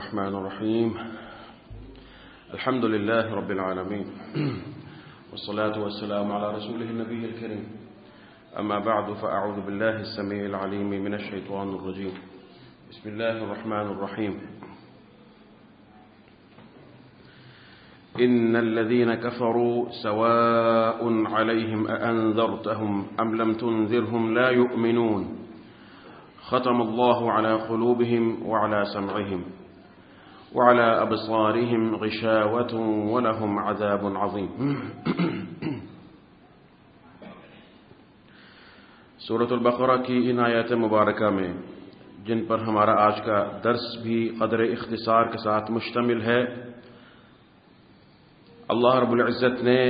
الرحمن الرحيم. الحمد لله رب العالمين. والصلاة والسلام على رسوله النبي الكريم. أما بعد فأعوذ بالله السميع العليم من الشيطان الرجيم. بسم الله الرحمن الرحيم. إن الذين كفروا سواء عليهم أأنذرتهم أم لم تنذرهم لا يؤمنون. ختم الله على قلوبهم وعلى سمعهم. وعلى أبصارهم غشاوة ولهم عذاب عظيم. سورة البقرہ کی ان آیات مبارکہ میں، جن پر ہمارا آج کا درس بھی قدر اختصار کے ساتھ مشتمل ہے، اللہ رب العزت نے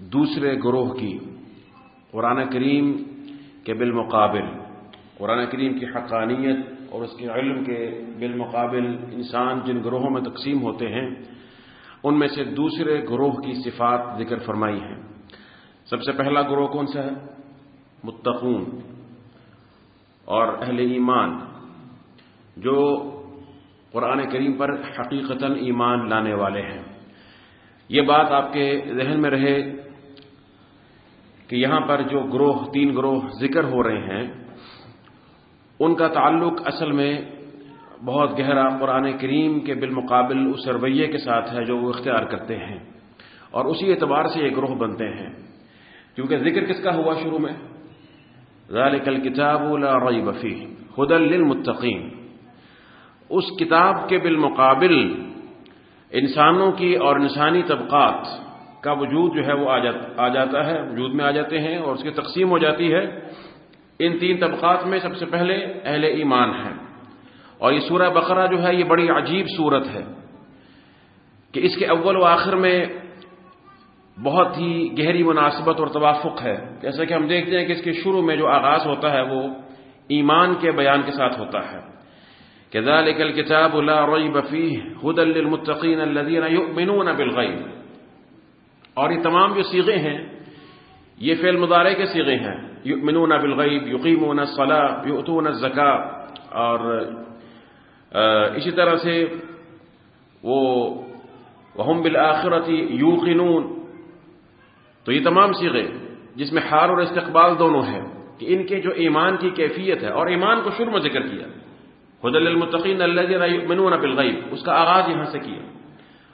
دوسرے گروہ کی، قرآن کریم کے بالمقابل، قرآن کریم کی حقانیت اور اس کے علم کے بالمقابل انسان جن گروہوں میں تقسیم ہوتے ہیں، ان میں سے دوسرے گروہ کی صفات ذکر فرمائی ہیں۔ سب سے پہلا گروہ کون سا ہے؟ متقون اور اہل ایمان، جو قرآن کریم پر حقیقتا ایمان لانے والے ہیں۔ یہ بات آپ کے ذہن میں رہے کہ یہاں پر جو گروہ، تین گروہ ذکر ہو رہے ہیں ان کا تعلق اصل میں بہت گہرا قرآن کریم کے بالمقابل اس رویے کے ساتھ ہے جو وہ اختیار کرتے ہیں اور اسی اعتبار سے یہ گروہ بنتے ہیں۔ کیونکہ ذکر کس کا ہوا شروع میں؟ ذالک الکتاب لا ریب فیہ ہدى للمتقین۔ اس کتاب کے بالمقابل انسانوں کی اور انسانی طبقات کا وجود جو ہے وہ آ جاتا ہے، وجود میں آ جاتے ہیں اور اس کی تقسیم ہو جاتی ہے۔ ان تین طبقات میں سب سے پہلے اہل ایمان ہیں۔ اور یہ سورہ بقرہ جو ہے، یہ بڑی عجیب صورت ہے کہ اس کے اول و آخر میں بہت ہی گہری مناسبت اور توافق ہے۔ جیسا کہ ہم دیکھتے ہیں کہ اس کے شروع میں جو آغاز ہوتا ہے، وہ ایمان کے بیان کے ساتھ ہوتا ہے۔ کہ ذالک الکتاب لا ریب فیہ ہدى للمتقین الذین یؤمنون بالغیب۔ اور یہ تمام جو سیغے ہیں، یہ فعل مضارع کے سیغے ہیں۔ یؤمنون بالغیب یقیمون الصلاة یؤتون الزکاة اور اسی طرح سے وہ وہم بالآخرت یوقنون تو یہ تمام سیغے جس میں حال اور استقبال دونوں ہیں کہ ان کے جو ایمان کی کیفیت ہے اور ایمان کو شروع میں ذکر کیا۔ حدل المتقین الذین یؤمنون بالغیب اس کا آغاز یہاں سے کیا۔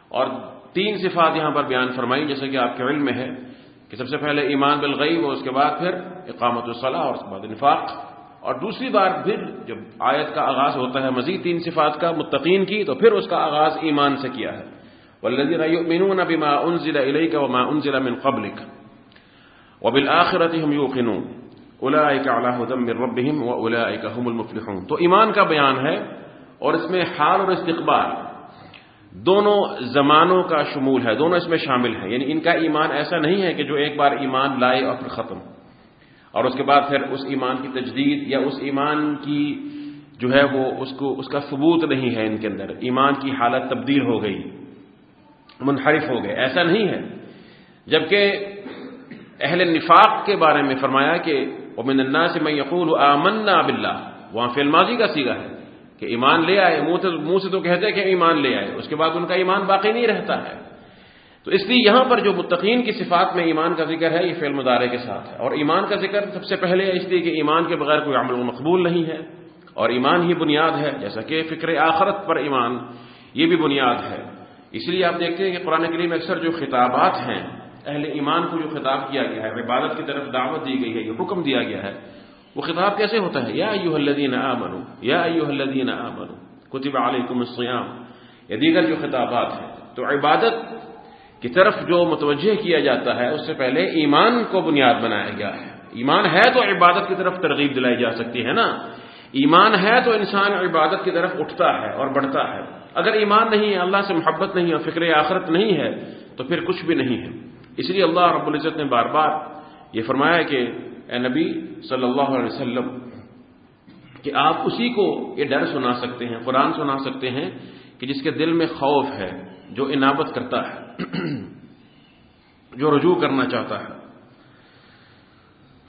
اور تین صفات یہاں پر بیان فرمائی، جیسے کہ آپ کے علم میں ہے۔ کہ سب سے پہلے ایمان بالغیب اور اس کے بعد پھر اقامت الصلاح اور اس کے بعد انفاق۔ اور دوسری بار پھر جب آیت کا آغاز ہوتا ہے مزید تین صفات کا متقین کی، تو پھر اس کا آغاز ایمان سے کیا ہے۔ والذین یؤمنون بما انزل الیک وما انزل من قبلک وبالآخرۃ هم یوقنون اولئک علی هدى من ربهم واولئک هم المفلحون۔ تو ایمان کا بیان ہے اور اس میں حال اور استقبال۔ دونوں زمانوں کا شمول ہے، دونوں اس میں شامل ہیں۔ یعنی ان کا ایمان ایسا نہیں ہے کہ جو ایک بار ایمان لائے اور پھر ختم۔ اور اس کے بعد پھر اس ایمان کی تجدید یا اس ایمان کی جو ہے وہ اس کو، اس کا ثبوت نہیں ہے ان کے اندر۔ ایمان کی حالت تبدیل ہو گئی، منحرف ہو گئے۔ ایسا نہیں ہے۔ جبکہ اہل نفاق کے بارے میں فرمایا کہ امن اللہ سے میں یقول آمنا باللہ وہاں فی الماضی کا سیگا ہے۔ کہ ایمان لے آئے، منہ سے تو کہتے ہیں کہ ایمان لے آئے، اس کے بعد ان کا ایمان باقی نہیں رہتا ہے۔ تو اس لیے یہاں پر جو متقین کی صفات میں ایمان کا ذکر ہے، یہ فعل مدارے کے ساتھ ہے۔ اور ایمان کا ذکر سب سے پہلے اس لیے کہ ایمان کے بغیر کوئی عمل مقبول نہیں ہے۔ اور ایمان ہی بنیاد ہے، جیسا کہ فکر آخرت پر ایمان، یہ بھی بنیاد ہے۔ اس لیے آپ دیکھتے ہیں کہ قرآن کریم اکثر جو خطابات ہیں، اہل ایمان کو جو خطاب کیا گیا ہے، عبادت کی طرف دعوت دی گئی ہے، یہ حکم دیا گیا ہے وہ خطاب کیسے ہوتا ہے؟ یا ایوہ الذین آمنوا، یا ایوہ الذین آمنوا، کتب علیکم الصیام۔ یعنی یہ دیگر جو خطابات ہیں، تو عبادت کی طرف جو متوجہ کیا جاتا ہے، اس سے پہلے ایمان کو بنیاد بنایا گیا ہے۔ ایمان ہے تو عبادت کی طرف ترغیب دلائی جا سکتی ہے نا۔ ایمان ہے تو انسان عبادت کی طرف اٹھتا ہے اور بڑھتا ہے۔ اگر ایمان نہیں ہے، اللہ سے محبت نہیں ہے فکر آخرت نہیں ہے، تو پھر کچھ بھی نہیں ہے۔ اس لیے اللہ رب العزت نے بار بار یہ فرمایا کہ اے نبی صلی اللہ علیہ وسلم، کہ آپ اسی کو یہ ڈر سنا سکتے ہیں، قرآن سنا سکتے ہیں کہ جس کے دل میں خوف ہے، جو انابت کرتا ہے، جو رجوع کرنا چاہتا ہے۔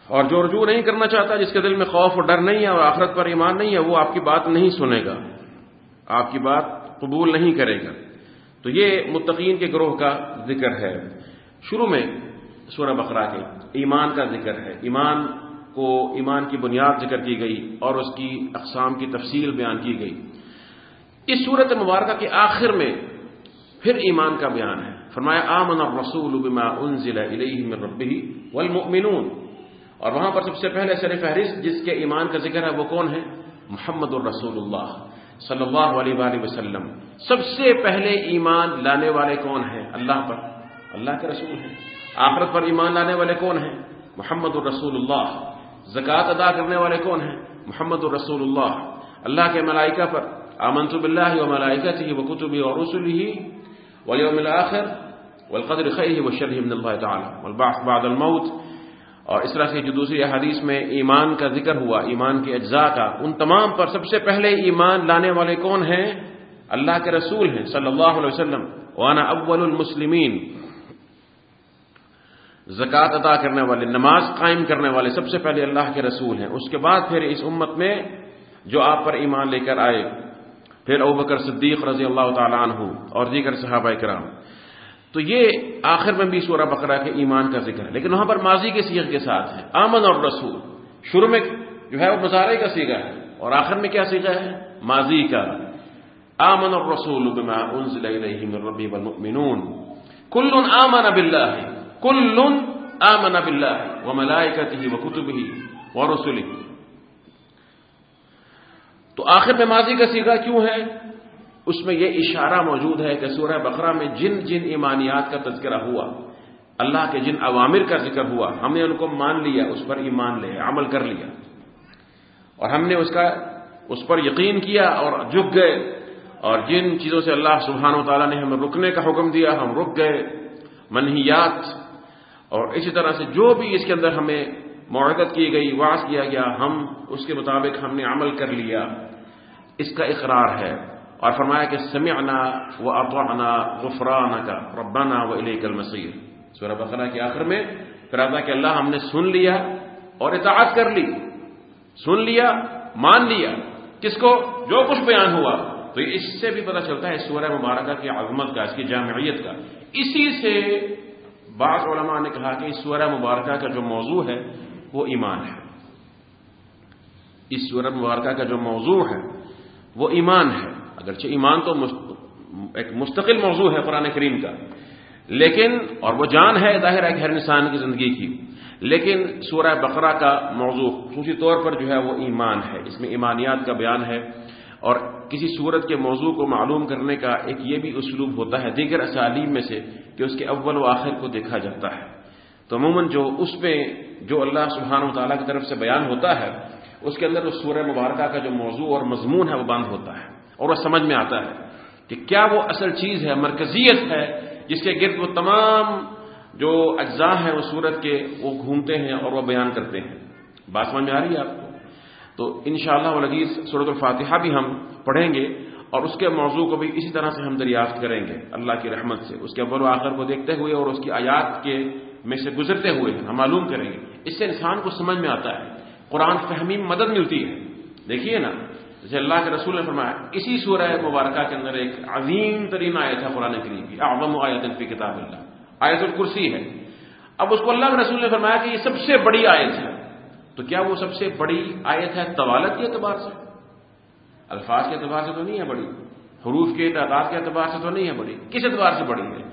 اور جو رجوع نہیں کرنا چاہتا، جس کے دل میں خوف اور ڈر نہیں ہے اور آخرت پر ایمان نہیں ہے، وہ آپ کی بات نہیں سنے گا۔ آپ کی بات قبول نہیں کرے گا۔ تو یہ متقین کے گروہ کا ذکر ہے۔ شروع میں سورہ بقرہ کے۔ ایمان کا ذکر ہے۔ ایمان کو، ایمان کی بنیاد ذکر کی گئی اور اس کی اقسام کی تفصیل بیان کی گئی۔ اس صورت مبارکہ کے آخر میں پھر ایمان کا بیان ہے۔ فرمایا، آمن الرسول بما انزل الیہ من ربہ والمؤمنون۔ اور وہاں پر سب سے پہلے سر فہرست جس کے ایمان کا ذکر ہے وہ کون ہے؟ محمد الرسول اللہ صلی اللہ علیہ وآلہ وسلم۔ سب سے پہلے ایمان لانے والے کون ہیں؟ اللہ پر۔ اللہ کے رسول ہیں۔ آخرت پر ایمان لانے والے کون ہیں؟ محمد الرسول اللہ زکوٰۃ ادا کرنے والے کون ہیں؟ محمد الرسول اللہ اللہ کے ملائکہ پر آمنت باللہ و ملائکت ہی و کتبی اور رسول ہی ولیوم الاخر والقدر خیہ و شرح من اللہ تعالی والبعث بعد الموت۔ اور اس طرح سے جو دوسری حدیث میں ایمان کا ذکر ہوا، ایمان کے اجزاء کا، ان تمام پر سب سے پہلے ایمان لانے والے کون ہیں؟ اللہ کے رسول ہیں، صلی اللہ علیہ وسلم۔ وانا اول المسلمین زکوٰۃ ادا کرنے والے، نماز قائم کرنے والے سب سے پہلے اللہ کے رسول ہیں۔ اس کے بعد پھر اس امت میں جو آپ پر ایمان لے کر آئے، پھر ابکر صدیق رضی اللہ تعالیٰ عنہ اور دیگر صحابہ کرام۔ تو یہ آخر میں بھی سورہ بقرہ کے ایمان کا ذکر ہے۔ لیکن وہاں پر ماضی کے سیغ کے ساتھ ہے۔ آمن اور رسول شروع میں جو ہے وہ مظاہرے کا سیگا ہے۔ اور آخر میں کیا سیگا ہے؟ ماضی کا۔ آمن اور رسول کل آمن باللہ۔ کل آمن باللہ وملائکتہ وکتبہ ورسلہ تو آخر میں ماضی کا سیگا کیوں ہے؟ اس میں یہ اشارہ موجود ہے کہ سورہ بقرہ میں جن جن ایمانیات کا تذکرہ ہوا، اللہ کے جن عوامر کا ذکر ہوا، ہم نے ان کو مان لیا، اس پر ایمان لے، عمل کر لیا۔ اور ہم نے اس کا، اس پر یقین کیا اور جھک گئے۔ اور جن چیزوں سے اللہ سبحانہ و تعالیٰ نے ہمیں رکنے کا حکم دیا، ہم رک گئے۔ منحیات اور اسی طرح سے جو بھی اس کے اندر ہمیں معرت کی گئی واس کیا گیا، ہم اس کے مطابق ہم نے عمل کر لیا، اس کا اقرار ہے۔ اور فرمایا کہ سمعنا و اطعنا غفرانہ کا ربنا و علیہ المصیر۔ سورہ بقرہ کے آخر میں پھر آتا کہ اللہ ہم نے سن لیا اور اطاعت کر لی۔ سن لیا، مان لیا۔ کس کو؟ جو کچھ بیان ہوا۔ تو اس سے بھی پتہ چلتا ہے سورہ مبارکہ کی عظمت کا، اس کی جامعیت کا۔ اسی سے بعض علماء نے کہا کہ اس سورہ مبارکہ کا جو موضوع ہے وہ ایمان ہے۔ اس سورہ مبارکہ کا جو موضوع ہے وہ ایمان ہے۔ اگرچہ ایمان تو ایک مستقل موضوع ہے قرآن کریم کا، لیکن اور وہ جان ہے، ظاہر ہے ہر انسان کی زندگی کی۔ لیکن سورہ بقرہ کا موضوع خصوصی طور پر جو ہے وہ ایمان ہے۔ اس میں ایمانیات کا بیان ہے۔ اور کسی صورت کے موضوع کو معلوم کرنے کا ایک یہ بھی اسلوب ہوتا ہے، دیگر اسالیم میں سے کہ اس کے اول و آخر کو دیکھا جاتا ہے۔ تو عموماً جو اس میں جو اللہ سبحانہ و تعالیٰ کی طرف سے بیان ہوتا ہے، اس کے اندر اس سورہ مبارکہ کا جو موضوع اور مضمون ہے، وہ بند ہوتا ہے۔ اور وہ سمجھ میں آتا ہے کہ کیا وہ اصل چیز ہے، مرکزیت ہے، جس کے گرد وہ تمام جو اجزاء ہیں وہ صورت کے وہ گھومتے ہیں اور وہ بیان کرتے ہیں۔ بات سمجھ میں آ رہی ہے آپ کو؟ تو ان شاء اللہ لگیز صورت الفاتحہ بھی ہم پڑھیں گے۔ اور اس کے موضوع کو بھی اسی طرح سے ہم دریافت کریں گے اللہ کی رحمت سے۔ اس کے اول و آخر کو دیکھتے ہوئے اور اس کی آیات کے میں سے گزرتے ہوئے ہم معلوم کریں گے۔ اس سے انسان کو سمجھ میں آتا ہے۔ قرآن فہمی مدد ملتی ہے۔ دیکھیے نا، جیسے اللہ کے رسول نے فرمایا، اسی سورہ مبارکہ کے اندر ایک عظیم ترین آیت ہے قرآن کریم کی، اعظم آیت فی کتاب اللہ۔ آیت الکرسی ہے۔ اب اس کو اللہ کے رسول نے فرمایا کہ یہ سب سے بڑی آیت ہے۔ تو کیا وہ سب سے بڑی آیت ہے طوالت کے اعتبار سے؟ الفاظ کے اعتبار سے تو نہیں ہے بڑی، حروف کے تعداد کے اعتبار سے تو نہیں ہے بڑی۔ کس اعتبار سے بڑی ہے؟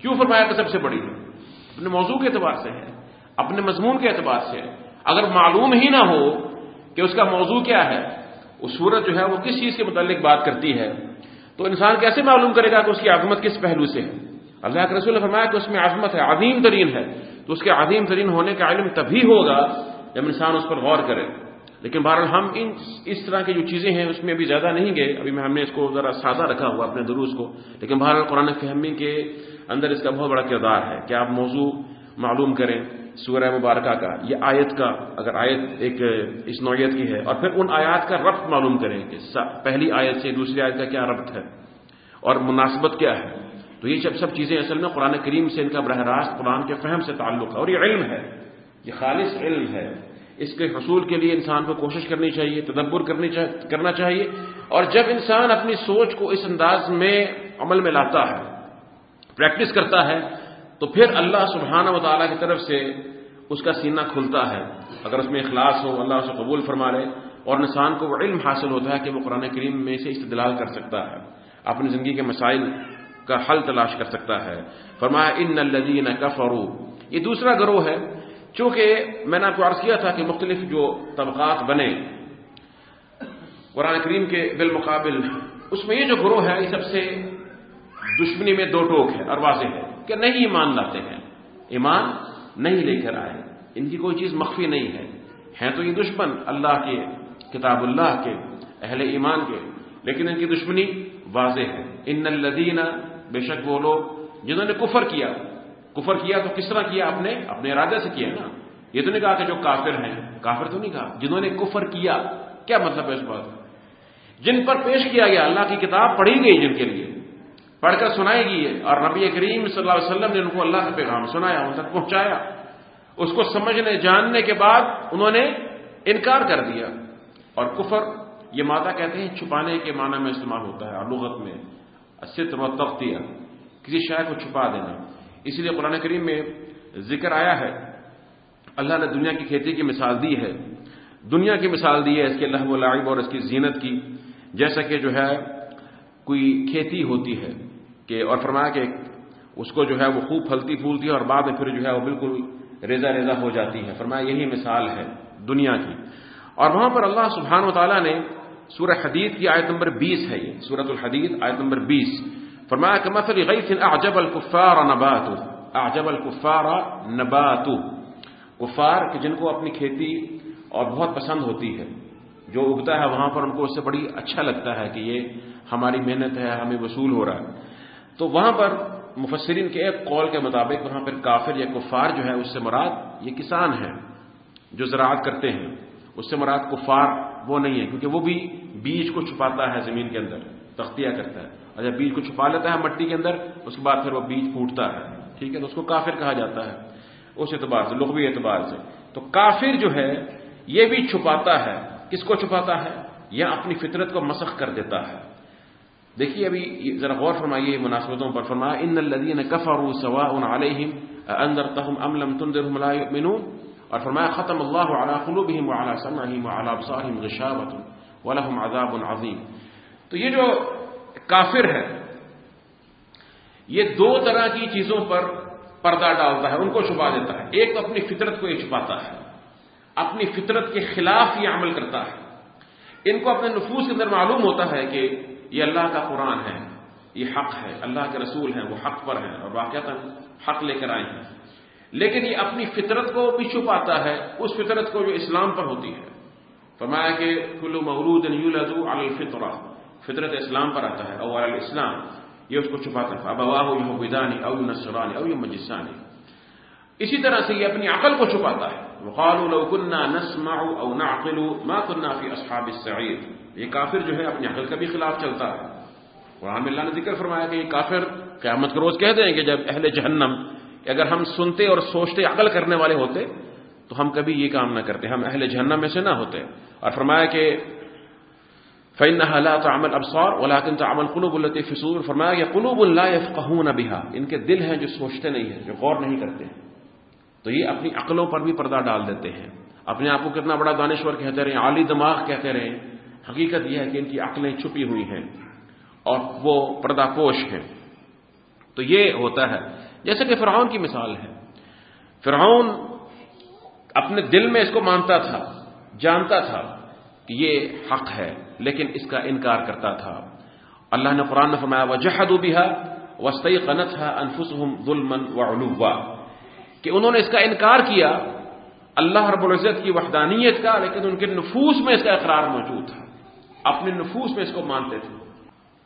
کیوں فرمایا کہ سب سے بڑی ہے؟ اپنے موضوع کے اعتبار سے ہے، اپنے مضمون کے اعتبار سے ہے۔ اگر معلوم ہی نہ ہو کہ اس کا موضوع کیا ہے، وہ سورت جو ہے وہ کس چیز کے متعلق بات کرتی ہے، تو انسان کیسے معلوم کرے گا کہ اس کی عظمت کس پہلو سے ہے؟ اللہ کے رسول نے فرمایا کہ اس میں عظمت ہے عظیم ترین ہے۔ تو اس کے عظیم ترین ہونے کا علم تبھی ہوگا جب انسان اس پر غور کرے۔ لیکن بہرحال ہم ان اس طرح کی جو چیزیں ہیں اس میں ابھی زیادہ نہیں گئے۔ ابھی میں ہم نے اس کو ذرا سادہ رکھا ہوا اپنے دروس کو۔ لیکن بہرحال قرآن فہمی کے اندر اس کا بہت بڑا کردار ہے کہ آپ موضوع معلوم کریں سورہ مبارکہ کا، یہ آیت کا، اگر آیت ایک اس نوعیت کی ہے۔ اور پھر ان آیات کا ربط معلوم کریں کہ پہلی آیت سے دوسری آیت کا کیا ربط ہے اور مناسبت کیا ہے۔ تو یہ سب سب چیزیں اصل میں قرآن کریم سے ان کا براہ راست قرآن کے فہم سے تعلق ہے اور یہ علم ہے۔ یہ خالص علم ہے۔ اس کے حصول کے لیے انسان کو کوشش کرنی چاہیے، تدبر کرنی کرنا چاہیے، اور جب انسان اپنی سوچ کو اس انداز میں عمل میں لاتا ہے پریکٹس کرتا ہے، تو پھر اللہ سبحانہ و تعالیٰ کی طرف سے اس کا سینہ کھلتا ہے۔ اگر اس میں اخلاص ہو، اللہ اسے قبول فرما لے، اور انسان کو وہ علم حاصل ہوتا ہے کہ وہ قرآن کریم میں سے استدلال کر سکتا ہے، اپنی زندگی کے مسائل کا حل تلاش کر سکتا ہے۔ فرمایا، ان الدین کفرو یہ دوسرا گروہ ہے چونکہ میں نے آپ کو عرض کیا تھا کہ مختلف جو طبقات بنے قرآن کریم کے بالمقابل، اس میں یہ جو گروہ ہے، یہ سب سے دشمنی میں دو ٹوک ہے اور واضح ہے کہ نہیں ایمان لاتے ہیں۔ ایمان نہیں لے کر آئے۔ ان کی کوئی چیز مخفی نہیں ہے۔ ہیں تو یہ دشمن اللہ کے، کتاب اللہ کے، اہل ایمان کے، لیکن ان کی دشمنی واضح ہے۔ ان الدین بے شک وہ لوگ جنہوں نے کفر کیا کفر کیا تو کس طرح کیا اپنے اپنے ارادے سے کیا؟ نا یہ تو نہیں کہا کہ جو کافر ہیں۔ کافر تو نہیں کہا۔ جنہوں نے کفر کیا کیا مطلب ہے اس بات؟ جن پر پیش کیا گیا، اللہ کی کتاب پڑھی گئی جن کے لیے۔ پڑھ کر سنائی گئی ہے۔ اور نبی کریم صلی اللہ علیہ وسلم نے ان کو اللہ کا پیغام سنایا، ان تک پہنچایا۔ اس کو سمجھنے، جاننے کے بعد انہوں نے انکار کر دیا۔ اور کفر، یہ مادہ کہتے ہیں، چھپانے کے معنی میں استعمال ہوتا ہے، اور لغت میں ستر و تختیہ کسی شاعر کو چھپا دینا۔ اسی لیے قرآن کریم میں ذکر آیا ہے، اللہ نے دنیا کی کھیتی کی مثال دی ہے۔ دنیا کی مثال دی ہے اس کے لحب و لعب اور اس کی زینت کی، جیسا کہ جو ہے کوئی کھیتی ہوتی ہے کہ، اور فرمایا کہ اس کو جو ہے وہ خوب پھلتی پھولتی ہے اور بعد میں پھر جو ہے وہ بالکل ریزا ریزا ہو جاتی ہے۔ فرمایا یہی مثال ہے دنیا کی۔ اور وہاں پر اللہ سبحانہ و تعالیٰ نے سورہ حدید کی آیت نمبر بیس ہے یہ۔ سورت الحدید آیت نمبر بیس۔ فرمایا کہ مثل غیث اعجب الکفار نبات اعجب الکفار نبات کفار کہ جن کو اپنی کھیتی اور بہت پسند ہوتی ہے، جو اگتا ہے وہاں پر ان کو اس سے بڑی اچھا لگتا ہے کہ یہ ہماری محنت ہے، ہمیں وصول ہو رہا ہے۔ تو وہاں پر مفسرین کے ایک قول کے مطابق وہاں پر کافر یا کفار جو ہے، اس سے مراد یہ کسان ہے جو زراعت کرتے ہیں۔ اس سے مراد کفار وہ نہیں ہے کیونکہ وہ بھی بیج کو چھپاتا ہے زمین کے اندر تختیہ کرتا ہے۔ اور جب بیج کو چھپا لیتا ہے مٹی کے اندر، اس کے بعد پھر وہ بیج پھوٹتا ہے۔ ٹھیک ہے؟ تو اس کو کافر کہا جاتا ہے۔ اس اعتبار سے، لغوی اعتبار سے۔ تو کافر جو ہے، یہ بھی چھپاتا ہے۔ کس کو چھپاتا ہے؟ یا اپنی فطرت کو مسخ کر دیتا ہے۔ دیکھیے ابھی، ذرا غور فرمائیے مناسبتوں پر۔ فرمایا، ان الدین کفر سوا علیہم اندر تہم املم تندر اور فرمایا، ختم اللہ علی قلوبہم وعلی سمعہم وعلی ابصارہم غشاوۃ ولہم عذاب عظیم تو یہ جو کافر ہے۔ یہ دو طرح کی چیزوں پر پردہ ڈالتا ہے، ان کو چھپا دیتا ہے۔ ایک تو اپنی فطرت کو یہ چھپاتا ہے، اپنی فطرت کے خلاف یہ عمل کرتا ہے۔ ان کو اپنے نفوس کے اندر معلوم ہوتا ہے کہ یہ اللہ کا قرآن ہے، یہ حق ہے، اللہ کے رسول ہیں، وہ حق پر ہیں اور واقعات حق لے کر آئے ہیں۔ لیکن یہ اپنی فطرت کو بھی چھپاتا ہے، اس فطرت کو جو اسلام پر ہوتی ہے۔ فرمایا کہ کلو مولود الفطرہ۔ فطرت اسلام پر آتا ہے، اور اسلام یہ اس کو چھپاتا ہے۔ اب یہ بدانی او نسرانی او مجسانی اسی طرح سے یہ اپنی عقل کو چھپاتا ہے۔ وقالوا لو كنا نسمع او نعقل ما كنا في اصحاب السعير۔ یہ کافر جو ہے اپنی عقل کا بھی خلاف چلتا ہے۔ قرآن اللہ نے ذکر فرمایا کہ یہ کافر قیامت کے روز کہتے ہیں کہ جب اہل جہنم اگر ہم سنتے اور سوچتے عقل کرنے والے ہوتے، تو ہم کبھی یہ کام نہ کرتے، ہم اہل جہنم میں سے نہ ہوتے۔ اور فرمایا کہ فن حالات عمل ابسور ولاکن تو عمل قلوب الطی فرمایا کہ قلوب اللہ قہون بہا ان کے دل ہیں جو سوچتے نہیں ہیں، جو غور نہیں کرتے۔ تو یہ اپنی عقلوں پر بھی پردہ ڈال دیتے ہیں۔ اپنے آپ کو کتنا بڑا دانشور کہتے رہے عالی دماغ کہتے رہے حقیقت یہ ہے کہ ان کی عقلیں چھپی ہوئی ہیں اور وہ پردہ پوش ہیں۔ تو یہ ہوتا ہے۔ جیسے کہ فرعون کی مثال ہے۔ فرعون اپنے دل میں اس کو مانتا تھا، جانتا تھا کہ یہ حق ہے۔ لیکن اس کا انکار کرتا تھا۔ اللہ نے قرآن نے فرمایا وہ جہد وسطی قنت ہے انفس ظلم و کہ انہوں نے اس کا انکار کیا، اللہ رب العزت کی وحدانیت کا، لیکن ان کے نفوس میں اس کا اقرار موجود تھا۔ اپنے نفوس میں اس کو مانتے تھے۔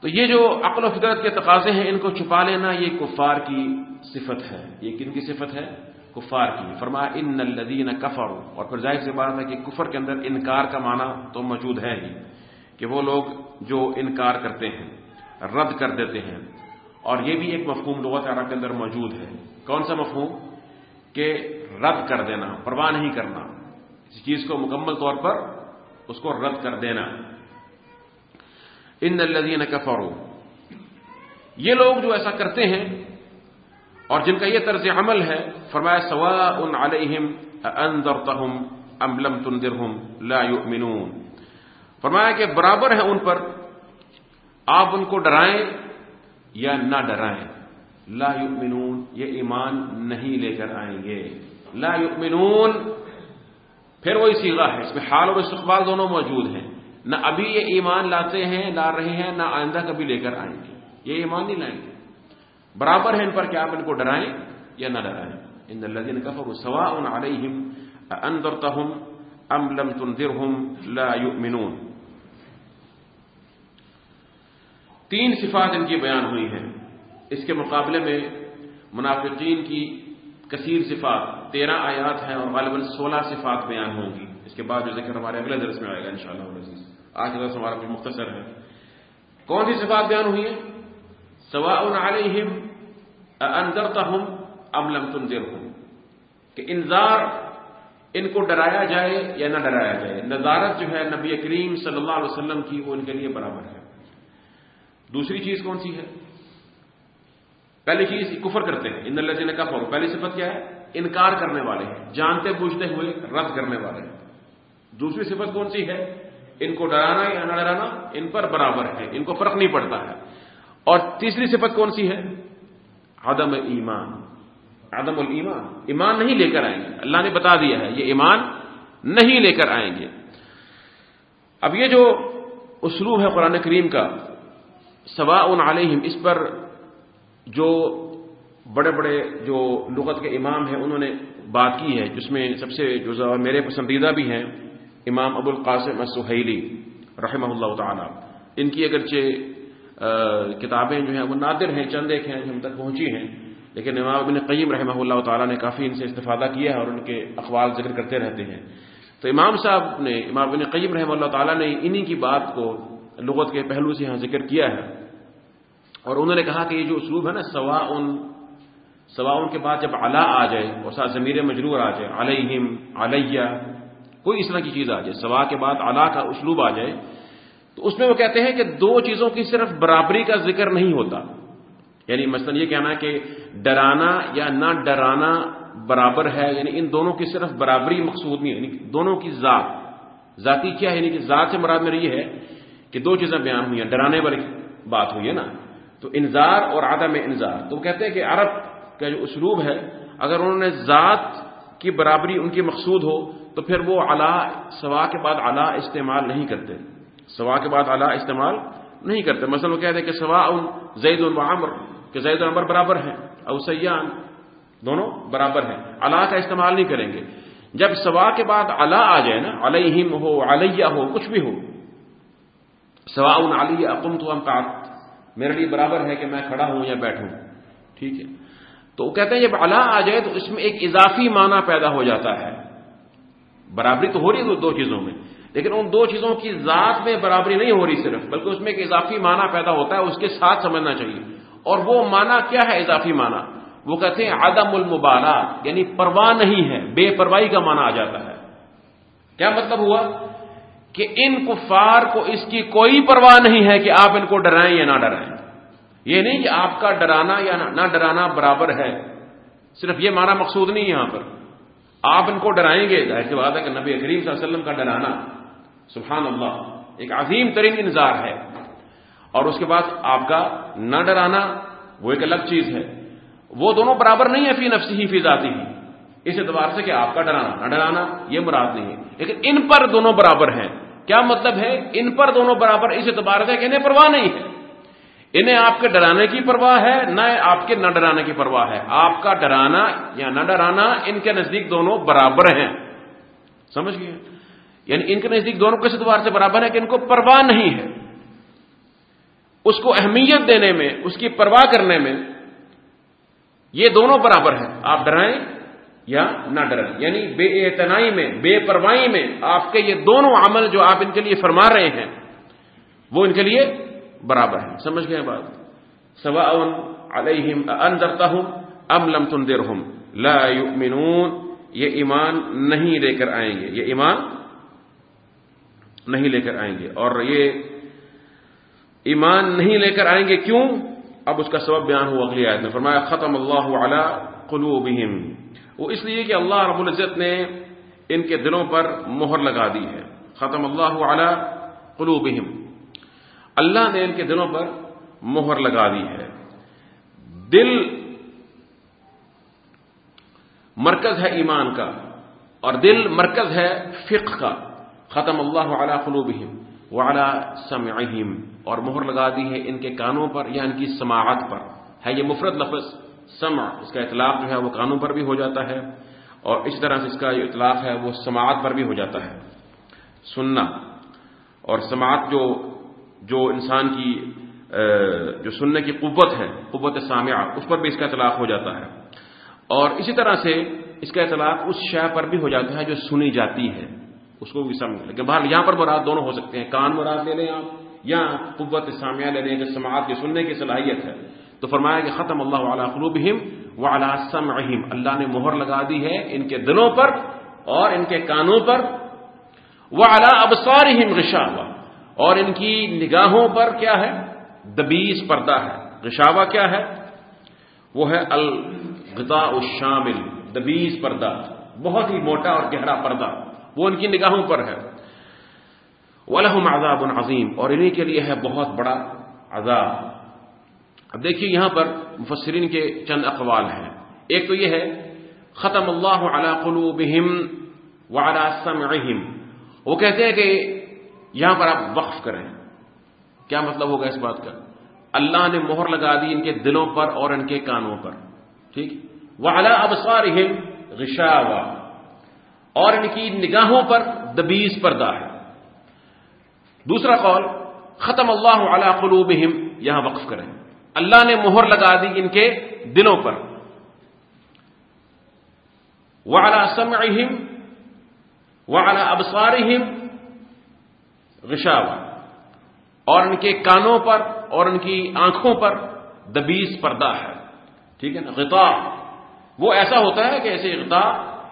تو یہ جو عقل و فطرت کے تقاضے ہیں، ان کو چھپا لینا، یہ کفار کی صفت ہے۔ یہ کن کی صفت ہے؟ کفار کی۔ فرمایا ان الدین کفر اور پھر ظاہر سے بات ہے کہ کفر کے اندر انکار کا معنی تو موجود ہے ہی۔ کہ وہ لوگ جو انکار کرتے ہیں، رد کر دیتے ہیں۔ اور یہ بھی ایک مفہوم لغت عرب کے اندر موجود ہے۔ کون سا مفہوم؟ کہ رد کر دینا، پرواہ نہیں کرنا۔ کسی چیز کو مکمل طور پر اس کو رد کر دینا۔ ان الذين كفروا یہ لوگ جو ایسا کرتے ہیں، اور جن کا یہ طرز عمل ہے، فرمایا سواء علیہم انذرتهم ام لم تنذرهم لا يؤمنون۔ فرمایا کہ برابر ہے ان پر، آپ ان کو ڈرائیں یا نہ ڈرائیں۔ لا یؤمنون، یہ ایمان نہیں لے کر آئیں گے۔ لا یؤمنون، پھر وہی سیگا ہے، اس میں حال اور استقبال دونوں موجود ہیں۔ نہ ابھی یہ ایمان لاتے ہیں، لا رہے ہیں، نہ آئندہ کبھی لے کر آئیں گے۔ یہ ایمان نہیں لائیں گے۔ برابر ہے ان پر کہ آپ ان کو ڈرائیں یا نہ ڈرائیں۔ ان الذين كفروا سواء عليهم انذرتهم ام لم تنذرهم، لا يؤمنون تین صفات ان کی بیان ہوئی ہیں۔ اس کے مقابلے میں منافقین کی کثیر صفات، تیرہ آیات ہیں اور غالباً سولہ صفات بیان ہوں گی۔ اس کے بعد جو ذکر ہمارے اگلے درس میں آئے گا انشاءاللہ شاء اللہ آج کا درس ہمارا کچھ مختصر ہے۔ کون سی صفات بیان ہوئی ہیں؟ سوا علیہم انذرتہم ام لم تنذرہم۔ کہ انذار ان کو ڈرایا جائے یا نہ ڈرایا جائے۔ نظارت جو ہے نبی کریم صلی اللہ علیہ وسلم کی وہ ان کے لیے برابر ہے۔ دوسری چیز کون سی ہے؟ پہلی چیز کفر کرتے ہیں، ان اللہ نے کفر پہلی صفت کیا ہے؟ انکار کرنے والے ہیں، جانتے بوجھتے ہوئے رد کرنے والے ہیں۔ دوسری صفت کون سی ہے؟ ان کو ڈرانا یا نہ ڈرانا ان پر برابر ہے، ان کو فرق نہیں پڑتا ہے۔ اور تیسری صفت کون سی ہے؟ عدم ایمان۔ عدم المان ایمان نہیں لے کر آئیں گے۔ اللہ نے بتا دیا ہے، یہ ایمان نہیں لے کر آئیں گے۔ اب یہ جو اسلوب ہے قرآن کریم کا سوا ان علیہم، اس پر جو بڑے بڑے جو لغت کے امام ہیں، انہوں نے بات کی ہے، جس میں سب سے جو میرے پسندیدہ بھی ہیں، امام ابو القاسم سہیلی رحمہ اللہ تعالی۔ ان کی اگرچہ کتابیں جو ہیں، وہ نادر ہیں، چند ایک ہیں جو ہم تک پہنچی ہیں، لیکن امام ابن قیم رحمہ اللہ تعالیٰ نے کافی ان سے استفادہ کیا ہے اور ان کے اخبار ذکر کرتے رہتے ہیں۔ تو امام صاحب نے، امام ابن قیم رحمہ اللہ تعالیٰ نے انہی کی بات کو لغت کے پہلو سے یہاں ذکر کیا ہے۔ اور انہوں نے کہا کہ یہ جو اسلوب ہے نا سوا ان سوا ان کے بعد جب الا آ جائے، اور ساتھ ضمیر مجرور آ جائے، علیہم، علیہ، کوئی اس طرح کی چیز آ جائے سوا کے بعد الا کا اسلوب آ جائے، تو اس میں وہ کہتے ہیں کہ دو چیزوں کی صرف برابری کا ذکر نہیں ہوتا۔ یعنی مثلا یہ کہنا ہے کہ ڈرانا یا نہ ڈرانا برابر ہے یعنی ان دونوں کی صرف برابری مقصود نہیں یعنی دونوں کی ذات۔ ذاتی کیا ہے؟ یعنی کہ ذات سے مراد میرا یہ ہے کہ دو چیزیں بیان ہوئی ہیں، ڈرانے والی بات ہوئی ہے نا۔ تو انذار اور عدم انذار۔ تو کہتے ہیں کہ عرب کا جو اسلوب ہے، اگر انہوں نے ذات کی برابری ان کی مقصود ہو، تو پھر وہ اعلی سوا کے بعد اعلی استعمال نہیں کرتے۔ سوا کے بعد اعلی استعمال نہیں کرتے۔ مثلا وہ کہتے ہیں کہ سوا ان زید العمر کہ زید العمر برابر ہیں، او سیان، دونوں برابر ہیں۔ اللہ کا استعمال نہیں کریں گے۔ جب سوا کے بعد اللہ آ جائے نا، علیہم ہو، علیہ ہو، کچھ بھی ہو سوا ان علی اقم تو میرے لیے برابر ہے کہ میں کھڑا ہوں یا بیٹھوں۔ ٹھیک ہے۔ تو وہ کہتے ہیں جب اللہ آ جائے تو اس میں ایک اضافی معنی پیدا ہو جاتا ہے۔ برابری تو ہو رہی ہے دو چیزوں میں، لیکن ان دو چیزوں کی ذات میں برابری نہیں ہو رہی صرف، بلکہ اس میں ایک اضافی معنی پیدا ہوتا ہے، اس کے ساتھ سمجھنا چاہیے۔ اور وہ معنی کیا ہے اضافی معنی؟ وہ کہتے ہیں عدم المبالا یعنی پرواہ نہیں ہے، بے پرواہی کا معنی آ جاتا ہے۔ کیا مطلب ہوا؟ کہ ان کفار کو اس کی کوئی پرواہ نہیں ہے کہ آپ ان کو ڈرائیں یا نہ ڈرائیں۔ یہ نہیں کہ آپ کا ڈرانا یا نہ ڈرانا برابر ہے۔ صرف یہ معنی مقصود نہیں یہاں پر۔ آپ ان کو ڈرائیں گے۔ ظاہر سی بات ہے کہ نبی کریم صلی اللہ علیہ وسلم کا ڈرانا سبحان اللہ ایک عظیم ترین انظار ہے۔ اور اس کے بعد آپ کا نہ ڈرانا وہ ایک الگ چیز ہے۔ وہ دونوں برابر نہیں ہے فی نفسی ہی فی ذاتی ہی۔ اس اعتبار سے کہ آپ کا ڈرانا نہ ڈرانا یہ مراد نہیں ہے۔ لیکن ان پر دونوں برابر ہیں۔ کیا مطلب ہے؟ ان پر دونوں برابر اس اعتبار سے کہ انہیں پرواہ نہیں ہے۔ انہیں آپ کے ڈرانے کی پرواہ ہے، نہ آپ کے نہ ڈرانے کی پرواہ ہے۔ آپ کا ڈرانا یا نہ ڈرانا ان کے نزدیک دونوں برابر ہیں۔ سمجھ گئے؟ یعنی ان کے نزدیک دونوں کس اعتبار سے برابر ہے کہ ان کو پرواہ نہیں ہے؟ اس کو اہمیت دینے میں، اس کی پرواہ کرنے میں یہ دونوں برابر ہیں۔ آپ ڈرائیں۔ یا نہ ڈرائیں یعنی بے اعتنائی میں، بے پرواہی میں آپ کے یہ دونوں عمل جو آپ ان کے لیے فرما رہے ہیں، وہ ان کے لیے برابر ہیں۔ سمجھ گئے بات؟ سوا علیہم انذرتا ہوں ام لم تنذر ہوں لا یؤمنون، یہ ایمان نہیں لے کر آئیں گے۔ یہ ایمان نہیں لے کر آئیں گے۔ اور یہ ایمان نہیں لے کر آئیں گے کیوں؟ اب اس کا سبب بیان ہوا اگلی آیت میں۔ فرمایا، ختم اللہ علی قلوبہم۔ وہ اس لیے کہ اللہ رب العزت نے ان کے دلوں پر مہر لگا دی ہے۔ ختم اللہ علی قلوبہم۔ اللہ نے ان کے دلوں پر مہر لگا دی ہے۔ دل مرکز ہے ایمان کا اور دل مرکز ہے فقہ کا۔ ختم اللہ علی قلوبہم وعلی سمعہم۔ اور مہر لگا دی ہے ان کے کانوں پر یا ان کی سماعت پر۔ ہے یہ مفرد لفظ۔ سمع، اس کا اطلاق جو ہے وہ کانوں پر بھی ہو جاتا ہے اور اس طرح سے اس کا جو اطلاق ہے وہ سماعت پر بھی ہو جاتا ہے۔ سننا، اور سماعت جو جو انسان کی جو سننے کی قوت ہے، قوت سامعہ، اس پر بھی اس کا اطلاق ہو جاتا ہے۔ اور اسی طرح سے اس کا اطلاق اس شے پر بھی ہو جاتا ہے جو سنی جاتی ہے۔ اس کو بھی سمجھ لیکن باہر یہاں پر مراد دونوں ہو سکتے ہیں۔ کان مراد لے لیں آپ، یا قوت سامیہ لینے کے سماعت کی سننے کی صلاحیت ہے۔ تو فرمایا کہ ختم اللہ علیہ قلوبہم وعلی سمعہم۔ اللہ نے مہر لگا دی ہے ان کے دلوں پر اور ان کے کانوں پر۔ وعلی ابصارہم غشاوہ۔ اور ان کی نگاہوں پر کیا ہے؟ دبیس پردہ ہے۔ غشاوہ کیا ہے؟ وہ ہے الغطاء الشامل۔ دبیس پردہ۔ بہت ہی موٹا اور گہرا پردہ۔ وہ ان کی نگاہوں پر ہے۔ وَلَهُمْ عَذَابٌ عظیم اور انہی کے لیے ہے بہت بڑا عذاب۔ اب دیکھیے یہاں پر مفسرین کے چند اقوال ہیں۔ ایک تو یہ ہے، ختم اللہ علی قلوبہم وعلی سمعہم۔ وہ کہتے ہیں کہ یہاں پر آپ وقف کریں۔ کیا مطلب ہوگا اس بات کا؟ اللہ نے مہر لگا دی ان کے دلوں پر اور ان کے کانوں پر۔ ٹھیک؟ وعلی ابصارہم غشاوہ۔ اور ان کی نگاہوں پر دبیز پردہ ہے۔ دوسرا قول، ختم اللہ علی قلوبہم۔ یہاں وقف کریں۔ اللہ نے مہر لگا دی ان کے دلوں پر۔ وعلی سمعہم وعلی ابصارہم غشاوہ۔ اور ان کے کانوں پر اور ان کی آنکھوں پر دبیز پردہ ہے۔ ٹھیک ہے نا؟ غطا وہ ایسا ہوتا ہے کہ ایسے غطا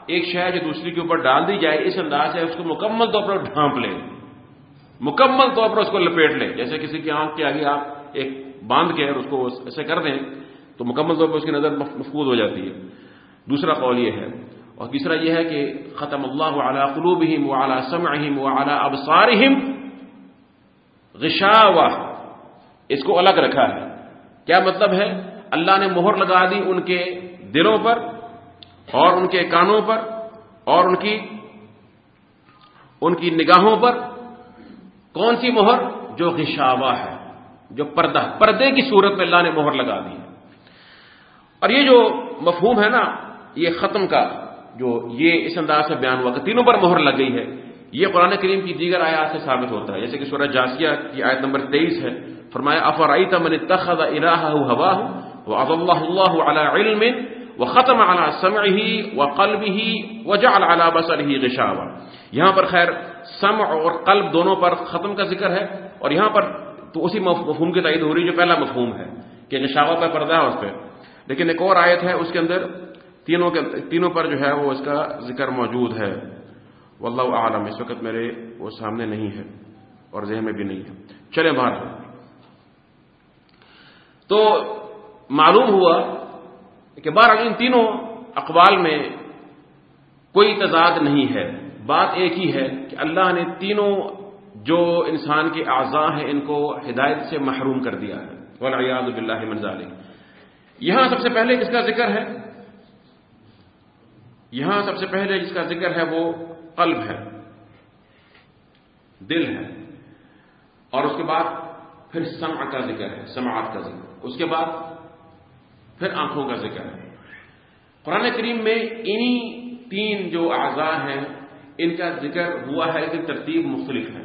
ایک شہر جو دوسری کے اوپر ڈال دی جائے، اس انداز سے اس کو مکمل طور پر ڈھانپ لے۔ مکمل طور پر اس کو لپیٹ لے، جیسے کسی کی آنکھ کے آگے آپ ایک باندھ کے اس کو ایسے کر دیں تو مکمل طور پر اس کی نظر مفقود ہو جاتی ہے۔ دوسرا قول یہ ہے اور تیسرا یہ ہے کہ ختم اللہ علی قلوبہم وعلی سمعہم وعلی ابصارہم غشاوہ۔ اس کو الگ رکھا ہے۔ کیا مطلب ہے؟ اللہ نے مہر لگا دی ان کے دلوں پر اور ان کے کانوں پر اور ان کی ان کی نگاہوں پر۔ کون سی مہر؟ جو غشاوہ ہے۔ جو پردہ، پردے کی صورت میں اللہ نے مہر لگا دی ہے۔ اور یہ جو مفہوم ہے نا، یہ ختم کا جو یہ اس انداز سے بیان ہوا کہ تینوں پر مہر لگ گئی ہے، یہ قرآن کریم کی دیگر آیات سے ثابت ہوتا ہے۔ جیسے کہ سورہ جاسیہ کی آیت نمبر تیئیس ہے، فرمایا افرائی تمن تخذ الہ ہوا وعظ اللہ اللہ علی علم وختم على سمعه وقلبه وجعل على بصره غشاوة۔ یہاں پر خیر، سمع اور قلب دونوں پر ختم کا ذکر ہے اور یہاں پر تو اسی مفہوم کی تائید ہو رہی جو پہلا مفہوم ہے کہ غشاوہ پہ پردہ ہے اس پہ۔ لیکن ایک اور آیت ہے، اس کے اندر تینوں کے تینوں پر جو ہے وہ اس کا ذکر موجود ہے۔ واللہ عالم اس وقت میرے وہ سامنے نہیں ہے اور ذہن میں بھی نہیں ہے۔ چلے باہر تو معلوم ہوا کہ بار ان تینوں اقوال میں کوئی تضاد نہیں ہے۔ بات ایک ہی ہے کہ اللہ نے تینوں جو انسان کے اعضاء ہیں، ان کو ہدایت سے محروم کر دیا ہے۔ ولیاد بلّہ منظال یہاں سب سے پہلے کس کا ذکر ہے؟ یہاں سب سے پہلے جس کا ذکر ہے، وہ قلب ہے۔ دل ہے۔ اور اس کے بعد پھر سمع کا ذکر ہے، سماعت کا ذکر۔ اس کے بعد پھر آنکھوں کا ذکر ہے۔ قرآن کریم میں انہی تین جو اعضاء ہیں، ان کا ذکر ہوا ہے لیکن ترتیب مختلف ہے۔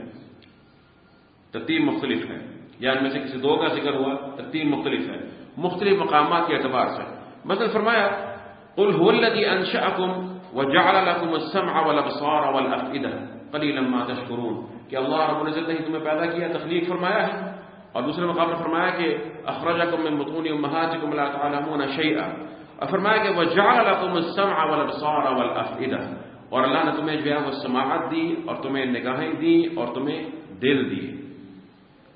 ترتیب مختلف ہے یا ان میں سے کسی دو کا ذکر ہوا، ترتیب مختلف ہے مختلف مقامات کے اعتبار سے۔ مثلا فرمایا، قل هو الذي انشأكم وجعل لكم السمع والابصار والافئدة قليلا ما تشكرون۔ کہ اللہ رب العزت نے تمہیں پیدا کیا، تخلیق فرمایا ہے۔ اور دوسرے مقام پر فرمایا کہ اخرجکم من بطون امهاتکم لا تعلمون شيئا۔ اور فرمایا کہ، وجعل لكم السمع والابصار والافئدة اور اللہ نے تمہیں جو ہے وہ سماعت دی، اور تمہیں نگاہیں دی، اور تمہیں دل دیے۔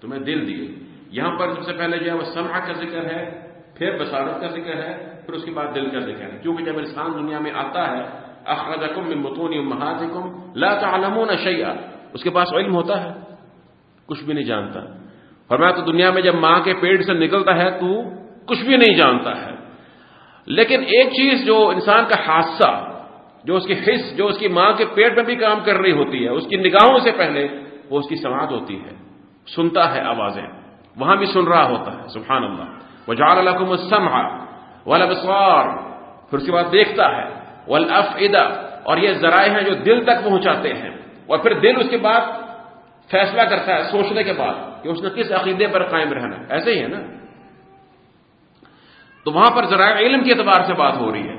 تمہیں دل دیے یہاں پر سب سے پہلے جو ہے وہ سمع کا ذکر ہے، پھر بصارت کا ذکر ہے، پھر اس کے بعد دل کا ذکر ہے۔ کیونکہ جب انسان دنیا میں آتا ہے، اخرجکم من بطون امہاتکم لا تعلمون شیئا۔ اس کے پاس علم ہوتا ہے، کچھ بھی نہیں جانتا۔ فرمایا تو دنیا میں جب ماں کے پیٹ سے نکلتا ہے، تو کچھ بھی نہیں جانتا ہے۔ لیکن ایک چیز جو انسان کا حادثہ، جو اس کی حص جو اس کی ماں کے پیٹ میں بھی کام کر رہی ہوتی ہے، اس کی نگاہوں سے پہلے وہ اس کی سماعت ہوتی ہے۔ سنتا ہے آوازیں۔ وہاں بھی سن رہا ہوتا ہے، سبحان اللہ۔ وہ جال اللہ کو پھر اس کے بعد دیکھتا ہے۔ ولف اور یہ ذرائع ہیں جو دل تک پہنچاتے ہیں۔ اور پھر دل اس کے بعد فیصلہ کرتا ہے، سوچنے کے بعد کہ اس نے کس عقیدے پر قائم رہنا ہے۔ ایسے ہی ہے نا۔ تو وہاں پر ذرائع علم کے اعتبار سے بات ہو رہی ہے۔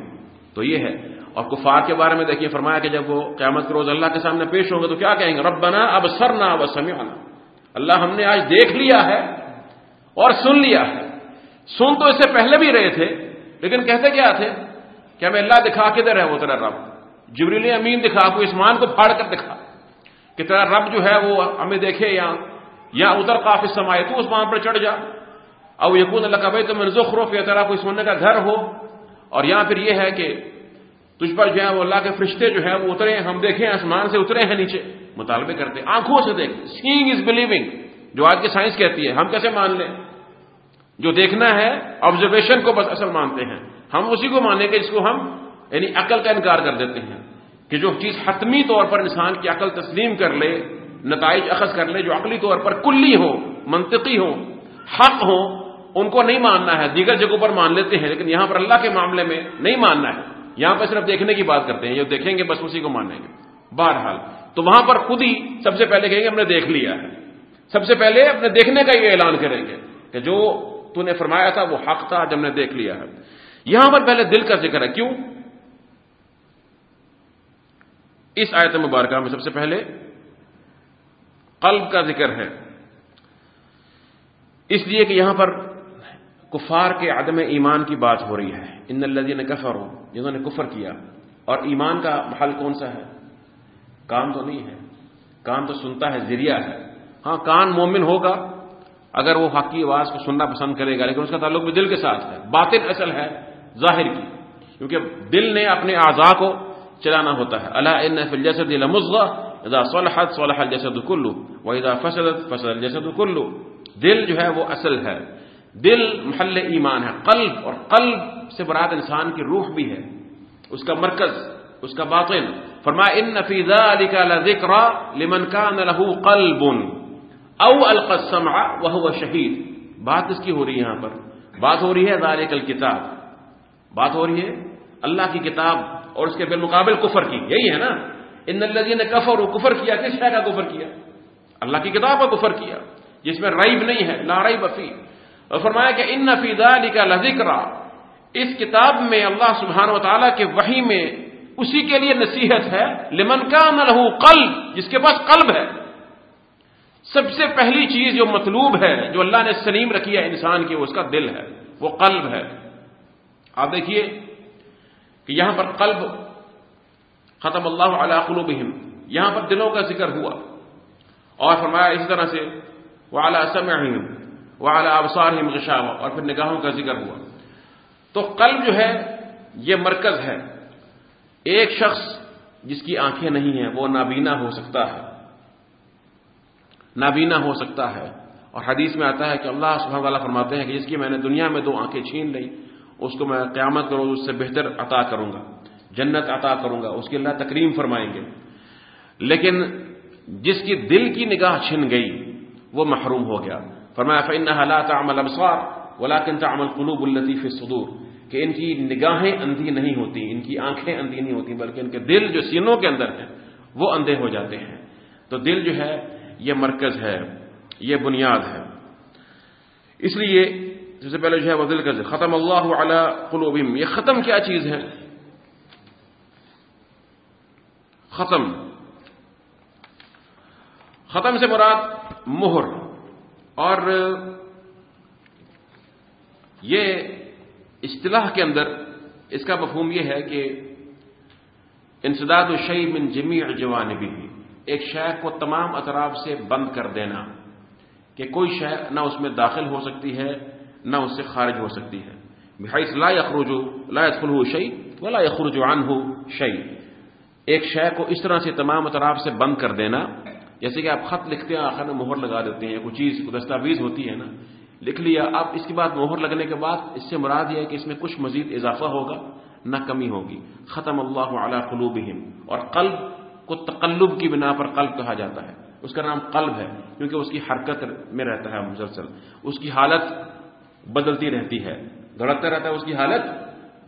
تو یہ ہے۔ اور کفار کے بارے میں دیکھیے، فرمایا کہ جب وہ قیامت کے روز اللہ کے سامنے پیش ہوں گے تو کیا کہیں گے؟ رب بنا اب سرنا اب سمعنا اللہ ہم نے آج دیکھ لیا ہے اور سن لیا ہے۔ سن تو اس سے پہلے بھی رہے تھے، لیکن کہتے کیا تھے؟ کہ ہمیں اللہ دکھا کدھر ہے وہ تیرا رب۔ جبریل امین دکھا، کوئی اسمان کو پھاڑ کر دکھا کہ تیرا رب جو ہے وہ ہمیں دیکھے یا یا ادھر کافی سمائے تو اس مان پر چڑھ جا۔ اب یقون اللہ کا بھائی تو منظخ یا تیرا کوئی سننے کا گھر ہو۔ اور یہاں پھر یہ ہے کہ تجھ پر جو ہے وہ اللہ کے فرشتے جو ہے وہ اترے ہم دیکھیں آسمان سے اترے ہیں نیچے۔ مطالبے کرتے ہیں، آنکھوں سے دیکھ۔ سینگ از بلیونگ جو آج کی سائنس کہتی ہے، ہم کیسے مان لیں؟ جو دیکھنا ہے آبزرویشن کو بس اصل مانتے ہیں۔ ہم اسی کو مانیں گے جس کو ہم یعنی عقل کا انکار کر دیتے ہیں۔ کہ جو چیز حتمی طور پر انسان کی عقل تسلیم کر لے، نتائج اخذ کر لے، جو عقلی طور پر کلی ہو، منطقی ہو، حق ہو، ان کو نہیں ماننا ہے۔ دیگر جگہوں پر مان لیتے ہیں، لیکن یہاں پر اللہ کے معاملے میں نہیں ماننا ہے۔ یہاں پہ صرف دیکھنے کی بات کرتے ہیں جو دیکھیں گے، بس اسی کو مانیں گے۔ بہرحال تو وہاں پر خود ہی سب سے پہلے کہیں گے ہم نے دیکھ لیا ہے۔ سب سے پہلے اپنے دیکھنے کا یہ اعلان کریں گے کہ جو تو نے فرمایا تھا وہ حق تھا جب نے دیکھ لیا ہے۔ یہاں پر پہلے دل کا ذکر ہے۔ کیوں؟ اس آیت مبارکہ میں سب سے پہلے قلب کا ذکر ہے۔ اس لیے کہ یہاں پر کفار کے عدم ایمان کی بات ہو رہی ہے۔ ان الذین کفر جنہوں نے کفر کیا۔ اور ایمان کا محل کون سا ہے؟ کان تو نہیں ہے، کان تو سنتا ہے، ذریعہ ہے۔ ہاں کان مومن ہوگا اگر وہ حق کی آواز کو سننا پسند کرے گا، لیکن اس کا تعلق بھی دل کے ساتھ ہے۔ باطن اصل ہے ظاہر کی، کیونکہ دل نے اپنے اعضاء کو چلانا ہوتا ہے۔ اللہ ان الجسد لمزغہ، اذا صلحت صلح الجسد كله واذا فسدت فسد الجسد كله دل جو ہے وہ اصل ہے۔ دل محل ایمان ہے، قلب، اور قلب سے برات انسان کی روح بھی ہے۔ اس کا مرکز اس کا باطن فرما ان فی ذلك لذکرى لمن كان له قلب او القى السمع وهو شهید بات اس کی ہو رہی ہے یہاں پر۔ بات ہو رہی ہے ذالک الکتاب بات ہو رہی ہے اللہ کی کتاب اور اس کے بالمقابل کفر کی۔ یہی ہے نا۔ ان الذين نے کفر کیا، کس شے کا کفر کیا؟ اللہ کی کتاب کا کفر کیا۔ جس میں رائب نہیں ہے، لا ریب فی۔ اور فرمایا کہ ان فی ذلک لذکر اس کتاب میں اللہ سبحانہ و تعالی کے وحی میں اسی کے لیے نصیحت ہے، لمن کان له قلب، جس کے پاس قلب ہے۔ سب سے پہلی چیز جو مطلوب ہے، جو اللہ نے سلیم رکھی ہے انسان کی، وہ اس کا دل ہے، وہ قلب ہے۔ آپ دیکھیے کہ یہاں پر قلب ختم اللہ علی قلوبہم، یہاں پر دلوں کا ذکر ہوا۔ اور فرمایا اسی طرح سے وہ اعلیٰ سمعہم وہ اعلیٰ ابسارہم غشاوہ، اور پھر نگاہوں کا ذکر ہوا۔ تو قلب جو ہے، یہ مرکز ہے۔ ایک شخص جس کی آنکھیں نہیں ہیں، وہ نابینا ہو سکتا ہے۔ نابینا ہو سکتا ہے۔ اور حدیث میں آتا ہے کہ اللہ سبحانہ تعالیٰ فرماتے ہیں کہ جس کی میں نے دنیا میں دو آنکھیں چھین لی اس کو میں قیامت کروں اس سے بہتر عطا کروں گا، جنت عطا کروں گا، اس کی اللہ تکریم فرمائیں گے۔ لیکن جس کی دل کی نگاہ چھن گئی، وہ محروم ہو گیا۔ فرمایا فن حالات عمل ابسوار ولاکن تعمل قلوب الطیف صدور کہ ان کی نگاہیں اندھی نہیں ہوتی، ان کی آنکھیں اندھی نہیں ہوتی، بلکہ ان کے دل جو سینوں کے اندر ہیں، وہ اندھے ہو جاتے ہیں۔ تو دل جو ہے، یہ مرکز ہے، یہ بنیاد ہے۔ اس لیے سب سے پہلے جو ہے، وہ دل کا ختم اللہ علی قلوبہم۔ یہ ختم کیا چیز ہے؟ ختم۔ ختم سے مراد مہر۔ اور یہ اصطلاح کے اندر اس کا مفہوم یہ ہے کہ انسداد من جمی جوانبی، ایک شے کو تمام اطراف سے بند کر دینا کہ کوئی شے نہ اس میں داخل ہو سکتی ہے، نہ اس سے خارج ہو سکتی ہے۔ بحیث لا یخرج، لا يدخل ہو شعی ولا یخرج عنه ہو شعی ایک شے کو اس طرح سے تمام اطراف سے بند کر دینا، جیسے کہ آپ خط لکھتے ہیں آخر میں مہر لگا دیتے ہیں کوئی چیز دستاویز ہوتی ہے نا لکھ لیا۔ اب اس کے بعد مہر لگنے کے بعد اس سے مراد یہ ہے کہ اس میں کچھ مزید اضافہ ہوگا، نہ کمی ہوگی۔ ختم اللہ علی قلوبہم۔ اور قلب کو تقلب کی بنا پر قلب کہا جاتا ہے۔ اس کا نام قلب ہے، کیونکہ اس کی حرکت میں رہتا ہے مسلسل اس کی حالت بدلتی رہتی ہے۔ دھڑکتا رہتا ہے، اس کی حالت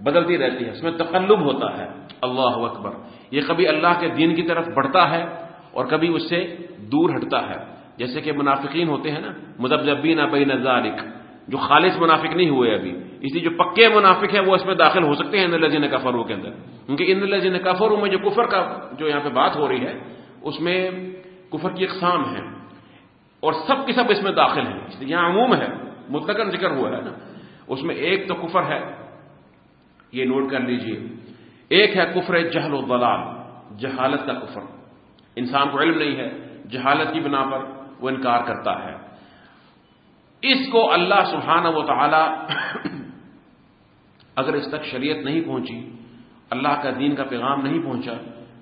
بدلتی رہتی ہے۔ اس میں تقلب ہوتا ہے۔ اللہ اکبر۔ یہ کبھی اللہ کے دین کی طرف بڑھتا ہے اور کبھی اس سے دور ہٹتا ہے۔ جیسے کہ منافقین ہوتے ہیں نا مدبین بین ذالک، جو خالص منافق نہیں ہوئے ابھی۔ اس لیے جو پکے منافق ہیں، وہ اس میں داخل ہو سکتے ہیں، ان الجین کفرو کے اندر۔ کیونکہ ان الجین کفرو میں جو کفر کا جو یہاں پہ بات ہو رہی ہے، اس میں کفر کی اقسام ہے اور سب کے سب اس میں داخل ہیں۔ اس لیے یہاں عموم ہے متقن ذکر ہوا ہے نا۔ اس میں ایک تو کفر ہے، یہ نوٹ کر لیجیے۔ ایک ہے کفر جہل و دلال جہالت کا کفر۔ انسان کو علم نہیں ہے، جہالت کی بنا پر وہ انکار کرتا ہے۔ اس کو اللہ سبحانہ و تعالی اگر اس تک شریعت نہیں پہنچی، اللہ کا دین کا پیغام نہیں پہنچا،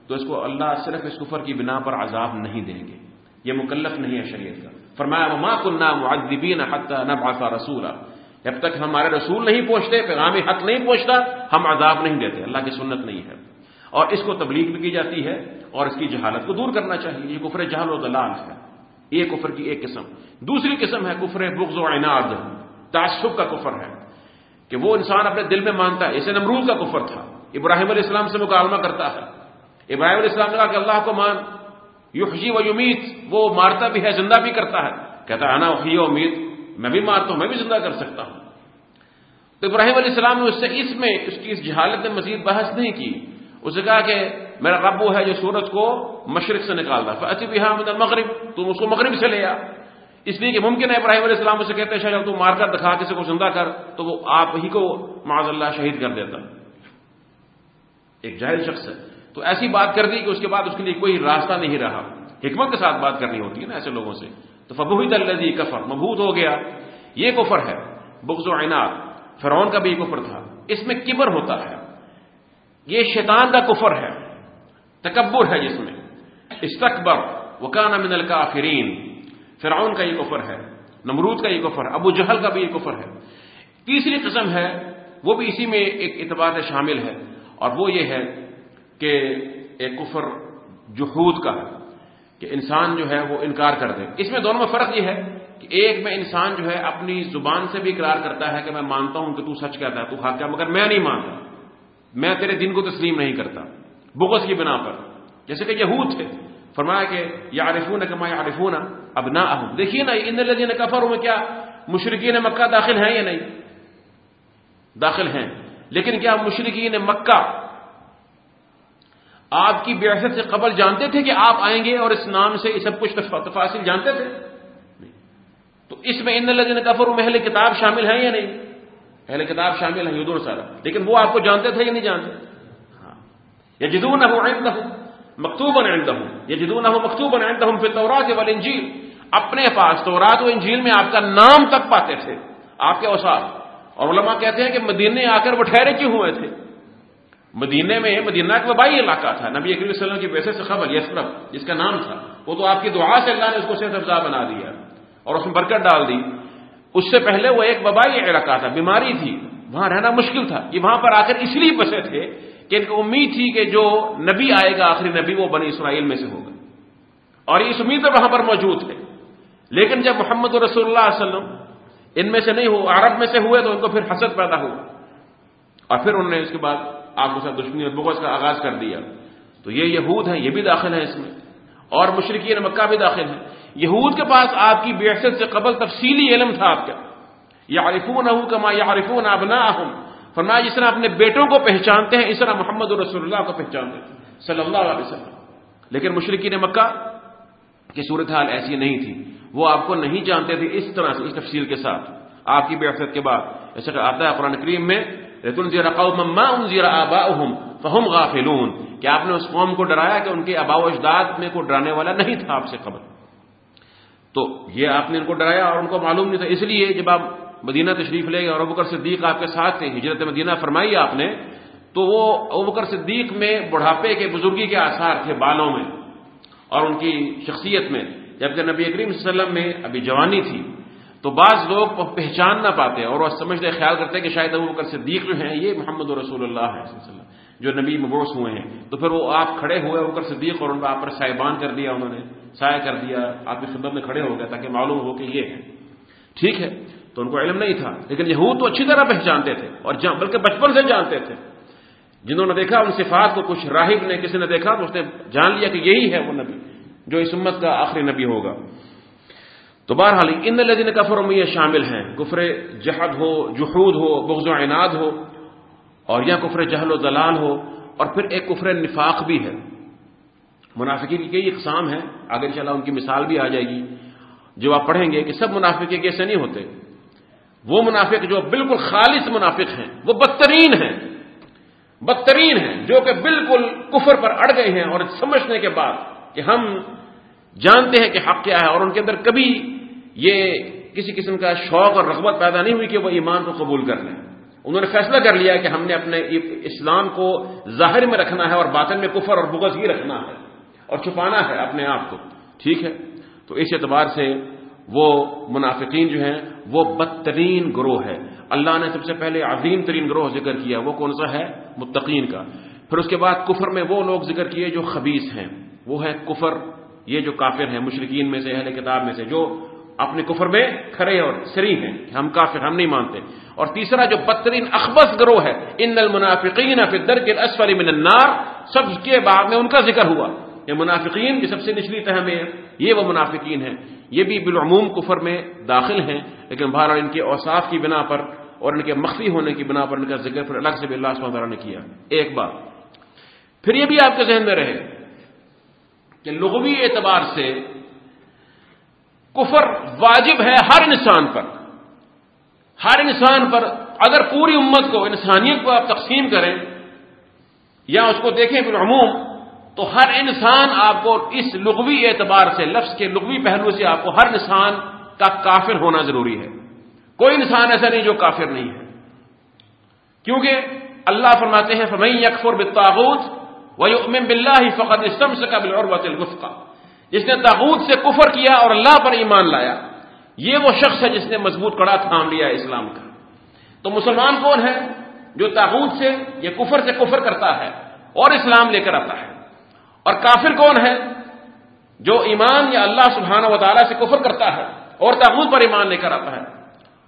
تو اس کو اللہ صرف اس کفر کی بنا پر عذاب نہیں دیں گے۔ یہ مکلف نہیں ہے شریعت کا۔ فرمایا ما کننا معذبین حتی نبعث رسولا جب تک ہمارے رسول نہیں پہنچتے، پیغام حق نہیں پہنچتا، ہم عذاب نہیں دیتے۔ اللہ کی سنت نہیں ہے۔ اور اس کو تبلیغ بھی کی جاتی ہے اور اس کی جہالت کو دور کرنا چاہیے۔ یہ کفر جہل و دلال ہے۔ یہ کفر کی ایک قسم۔ دوسری قسم ہے کفر بغض و عناد۔ تعصب کا کفر ہے کہ وہ انسان اپنے دل میں مانتا ہے۔ اسے نمرود کا کفر تھا۔ ابراہیم علیہ السلام سے مکالمہ کرتا ہے۔ ابراہیم علیہ السلام نے کہا کہ اللہ کو مان۔ یحجی و یمیت۔ وہ مارتا بھی ہے، زندہ بھی کرتا ہے۔ کہتا ہے، انا اخی و امید میں بھی مارتا ہوں، میں بھی زندہ کر سکتا ہوں۔ تو ابراہیم علیہ السلام نے اس سے اس میں، اس کی اس جہالت میں مزید بحث نہیں کی۔ اس نے کہا کہ میرا رب وہ ہے جو سورج کو مشرق سے نکالتا اچھی بھی ہاں مغرب تم اس کو مغرب سے لے آ اس لیے کہ ممکن ہے ابراہیم علیہ السلام اسے کہتے ہیں، شاید مار کر دکھا، کسی کو زندہ کر، تو وہ آپ ہی کو معاذ اللہ شہید کر دیتا۔ ایک جاہل شخص ہے۔ تو ایسی بات کر دی کہ اس کے بعد اس کے لیے کوئی راستہ نہیں رہا۔ حکمت کے ساتھ بات کرنی ہوتی ہے نا ایسے لوگوں سے۔ تو فبوہی تلزی کفر مبوت ہو گیا۔ یہ کفر ہے۔ بغض و عناد۔ فرعون کا بھی کفر تھا۔ اس میں کبر ہوتا ہے۔ یہ شیطان کا کفر ہے۔ تکبر ہے جس میں۔ استقبر وکانا من الکافرین۔ فرعون کا یہ کفر ہے، نمرود کا یہ کفر ابو جہل کا بھی یہ کفر ہے۔ تیسری قسم ہے، وہ بھی اسی میں ایک اعتبار شامل ہے، اور وہ یہ ہے کہ ایک کفر جہود کا ہے، کہ انسان جو ہے وہ انکار کر دے۔ اس میں دونوں میں فرق یہ ہے کہ ایک میں انسان جو ہے اپنی زبان سے بھی اقرار کرتا ہے کہ میں مانتا ہوں کہ تو سچ کہتا ہے، تو حق کیا مگر میں نہیں مانتا۔ میں تیرے دن کو تسلیم نہیں کرتا۔ بغض کی بنا پر۔ جیسے کہ یہود تھے۔ فرمایا کہ یا عارفون کما یا عارفون اب نہ دیکھیے نا، ان لذین کفر میں کیا مشرقین مکہ داخل ہیں یا نہیں؟ داخل ہیں۔ لیکن کیا مشرقین مکہ آپ کی بیاست سے قبل جانتے تھے کہ آپ آئیں گے اور اس نام سے یہ سب کچھ تفاصل جانتے تھے؟ تو اس میں ان لذین کفر محل کتاب شامل ہیں یا نہیں؟ اہل کتاب شامل ہیں یدور سارا۔ لیکن وہ آپ کو جانتے تھے یا نہیں جانتے؟ یہ جدو نہ مکتوب یہ جدو نہ مکتوب پھر والانجیل اپنے پاس تورات و انجیل میں آپ کا نام تک پاتے تھے. آپ کے اوساف اور علماء کہتے ہیں کہ مدینے آ کر وہ ٹھہرے کیوں ہوئے تھے؟ مدینے میں، مدینہ کا وبائی علاقہ تھا. نبی اکریم صلی اللہ علیہ وسلم کی ویسے سے خبر یسرف جس کا نام تھا. وہ تو آپ کی دعا سے اللہ نے اس کو صحت افزا بنا دیا اور اس میں برکت ڈال دی. اس سے پہلے وہ ایک وبائی علاقہ تھا، بیماری تھی. وہاں رہنا مشکل تھا. یہ وہاں پر آ کر اس لیے بسے تھے کہ ان کو امید تھی کہ جو نبی آئے گا آخری نبی وہ بنی اسرائیل میں سے ہوگا۔ اور اس امید پر وہاں پر موجود تھے۔ لیکن جب محمد رسول اللہ علیہ وسلم ان میں سے نہیں ہو، عرب میں سے ہوئے تو ان کو پھر حسد پیدا ہوا۔ اور پھر انہوں نے اس کے بعد آپ کے ساتھ دشمنی اور بغض کا آغاز کر دیا۔ تو یہ یہود ہیں، یہ بھی داخل ہیں اس میں۔ اور مشرقین مکہ بھی داخل ہیں۔ یہود کے پاس آپ کی بیست سے قبل تفصیلی علم تھا آپ کا یا عارفون کما یا ابنا فرمایا جس طرح اپنے بیٹوں کو پہچانتے ہیں، اس طرح محمد رسول اللہ کو پہچانتے تھے صلی اللہ علیہ وسلم۔ لیکن مشرقین مکہ کی صورتحال ایسی نہیں تھی۔ وہ آپ کو نہیں جانتے تھے اس طرح سے، اس تفصیل کے ساتھ۔ آپ کی بیست کے بعد ایسا کہ آتا ہے قرآن کریم میں فہم غافلون۔ کہ آپ نے اس قوم کو ڈرایا کہ ان کے ابا و اجداد میں کوئی ڈرانے والا نہیں تھا آپ سے خبر تو یہ آپ نے ان کو ڈرایا اور ان کو معلوم نہیں تھا۔ اس لیے جب آپ مدینہ تشریف لے گئے اور ابکر صدیق آپ کے ساتھ تھے، ہجرت مدینہ فرمائی آپ نے، تو وہ ابکر صدیق میں بڑھاپے کے بزرگی کے آثار تھے بالوں میں اور ان کی شخصیت میں، جبکہ نبی کریم صلی اللہ علیہ وسلم میں ابھی جوانی تھی۔ تو بعض لوگ پہچان نہ پاتے اور وہ سمجھتے، خیال کرتے کہ شاید ابو بکر صدیق جو ہیں، یہ محمد رسول اللہ ہے جو نبی مبوس ہوئے ہیں۔ تو پھر وہ آپ کھڑے ہوئے ابو بکر صدیق اور ان کو آپ پر سائبان کر دیا، انہوں نے سایہ کر دیا، آپ کی خدمت میں کھڑے ہو گئے تاکہ معلوم ہو کہ یہ ہے ٹھیک ہے تو ان کو علم نہیں تھا۔ لیکن یہ تو اچھی طرح پہچانتے تھے اور بلکہ بچپن سے جانتے تھے۔ جنہوں نے دیکھا، ان صفات کو کچھ راہب نے کسی نے دیکھا، تو اس نے جان لیا کہ یہی ہے وہ نبی، جو اس امت کا آخری نبی ہوگا۔ تو بہرحال، ان لدین کفر میں یہ شامل ہیں۔ کفر جہد ہو، جحود ہو، بغض و عناد ہو، اور یا کفر جہل و دلال ہو، اور پھر ایک کفر نفاق بھی ہے۔ منافقی کی کئی اقسام ہیں۔ اگر ان ان کی مثال بھی آ جائے گی۔ جو آپ پڑھیں گے کہ سب منافق ایسے نہیں ہوتے۔ وہ منافق جو بالکل خالص منافق ہیں، وہ بدترین ہیں بدترین ہیں، جو کہ بالکل کفر پر اڑ گئے ہیں اور سمجھنے کے بعد کہ ہم جانتے ہیں کہ حق کیا ہے اور ان کے اندر کبھی یہ کسی قسم کا شوق اور رغبت پیدا نہیں ہوئی کہ وہ ایمان کو قبول کر لیں۔ انہوں نے فیصلہ کر لیا کہ ہم نے اپنے اسلام کو ظاہر میں رکھنا ہے اور باطن میں کفر اور بغض ہی رکھنا ہے اور چھپانا ہے اپنے آپ کو۔ ٹھیک ہے؟ تو اس اعتبار سے وہ منافقین جو ہیں، وہ بدترین گروہ ہے اللہ نے سب سے پہلے عظیم ترین گروہ ذکر کیا، وہ کون سا ہے؟ متقین کا۔ پھر اس کے بعد کفر میں وہ لوگ ذکر کیے جو خبیص ہیں۔ وہ ہے کفر، یہ جو کافر ہیں مشرقین میں سے، اہل کتاب میں سے، جو اپنے کفر میں کھڑے اور سری ہیں ہم کافر، ہم نہیں مانتے۔ اور تیسرا جو بدترین اخبص گروہ ہے، ان المنافقین فی الدرک الاسفل من النار، سب کے بعد میں ان کا ذکر ہوا۔ یہ منافقین کی سب سے نچلی تہ میں یہ وہ منافقین ہیں۔ یہ بھی بالعموم کفر میں داخل ہیں، لیکن بہرحال ان کے اوصاف کی بنا پر اور ان کے مخفی ہونے کی بنا پر ان کا ذکر پھر الگ سے بھی اللہ تعالیٰ نے کیا۔ ایک بار پھر یہ بھی آپ کے ذہن میں رہے کہ لغوی اعتبار سے کفر واجب ہے ہر انسان پر۔ ہر انسان پر اگر پوری امت کو انسانیت کو آپ تقسیم کریں یا اس کو دیکھیں بالعموم تو ہر انسان آپ کو اس لغوی اعتبار سے، لفظ کے لغوی پہلو سے آپ کو ہر انسان کا کافر ہونا ضروری ہے۔ کوئی انسان ایسا نہیں جو کافر نہیں ہے۔ کیونکہ اللہ فرماتے ہیں فمئی یکفر بتاغت وہ امن بلّہ ہی فقط اسلم سے قبل اور جس نے تاغوت سے کفر کیا اور اللہ پر ایمان لایا، یہ وہ شخص ہے جس نے مضبوط کڑا تھام لیا اسلام کا۔ تو مسلمان کون ہے جو تاغوت سے یا کفر سے کفر کرتا ہے اور اسلام لے کر آتا ہے؟ اور کافر کون ہے جو ایمان یا اللہ سبحانہ و تعالیٰ سے کفر کرتا ہے اور تاغوت پر ایمان لے کر آتا ہے؟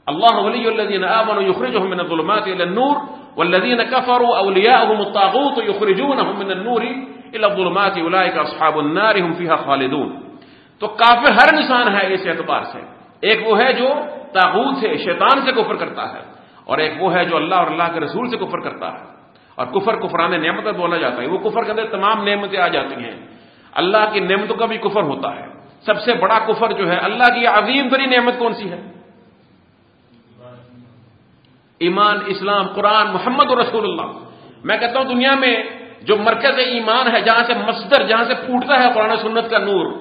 اللہ ولی الذین آمنوا یخرجهم من الظلمات الى النور والذین كفروا اولیاءهم الطاغوت یخرجونهم من النور الى الظلمات اولئک اصحاب النار هم فيها خالدون۔ تو کافر ہر انسان ہے اس اعتبار سے۔ ایک وہ ہے جو تاغوت سے، شیطان سے کفر کرتا ہے اور ایک وہ ہے جو اللہ اور اللہ کے رسول سے کفر کرتا ہے۔ اور کفر کفران نعمت بولا جاتا ہے۔ وہ کفر کے اندر تمام نعمتیں آ جاتی ہیں۔ اللہ کی نعمتوں کا بھی کفر ہوتا ہے۔ سب سے بڑا کفر جو ہے، اللہ کی عظیم تری نعمت کون سی ہے؟ ایمان، اسلام، قرآن، محمد رسول اللہ۔ میں کہتا ہوں دنیا میں جو مرکز ایمان ہے، جہاں سے مصدر، جہاں سے پھوٹتا ہے قرآن سنت کا نور،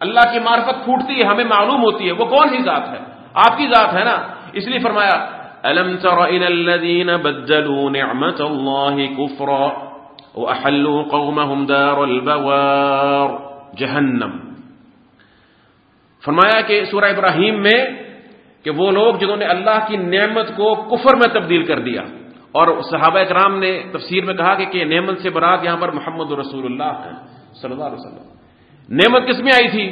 اللہ کی معرفت پھوٹتی ہے، ہمیں معلوم ہوتی ہے، وہ کون سی ذات ہے؟ آپ کی ذات ہے نا؟ اس لیے فرمایا الم تر الى الذين بدلوا نعمت الله كفرا واحلوا قومهم دار البوار؟ جهنم. فرمایا کہ سورہ ابراہیم میں کہ وہ لوگ جنہوں نے اللہ کی نعمت کو کفر میں تبدیل کر دیا، اور صحابہ اکرام نے تفسیر میں کہا کہ نعمت سے برات یہاں پر محمد رسول اللہ ہے، صلی اللہ علیہ وسلم۔ نعمت کس میں آئی تھی؟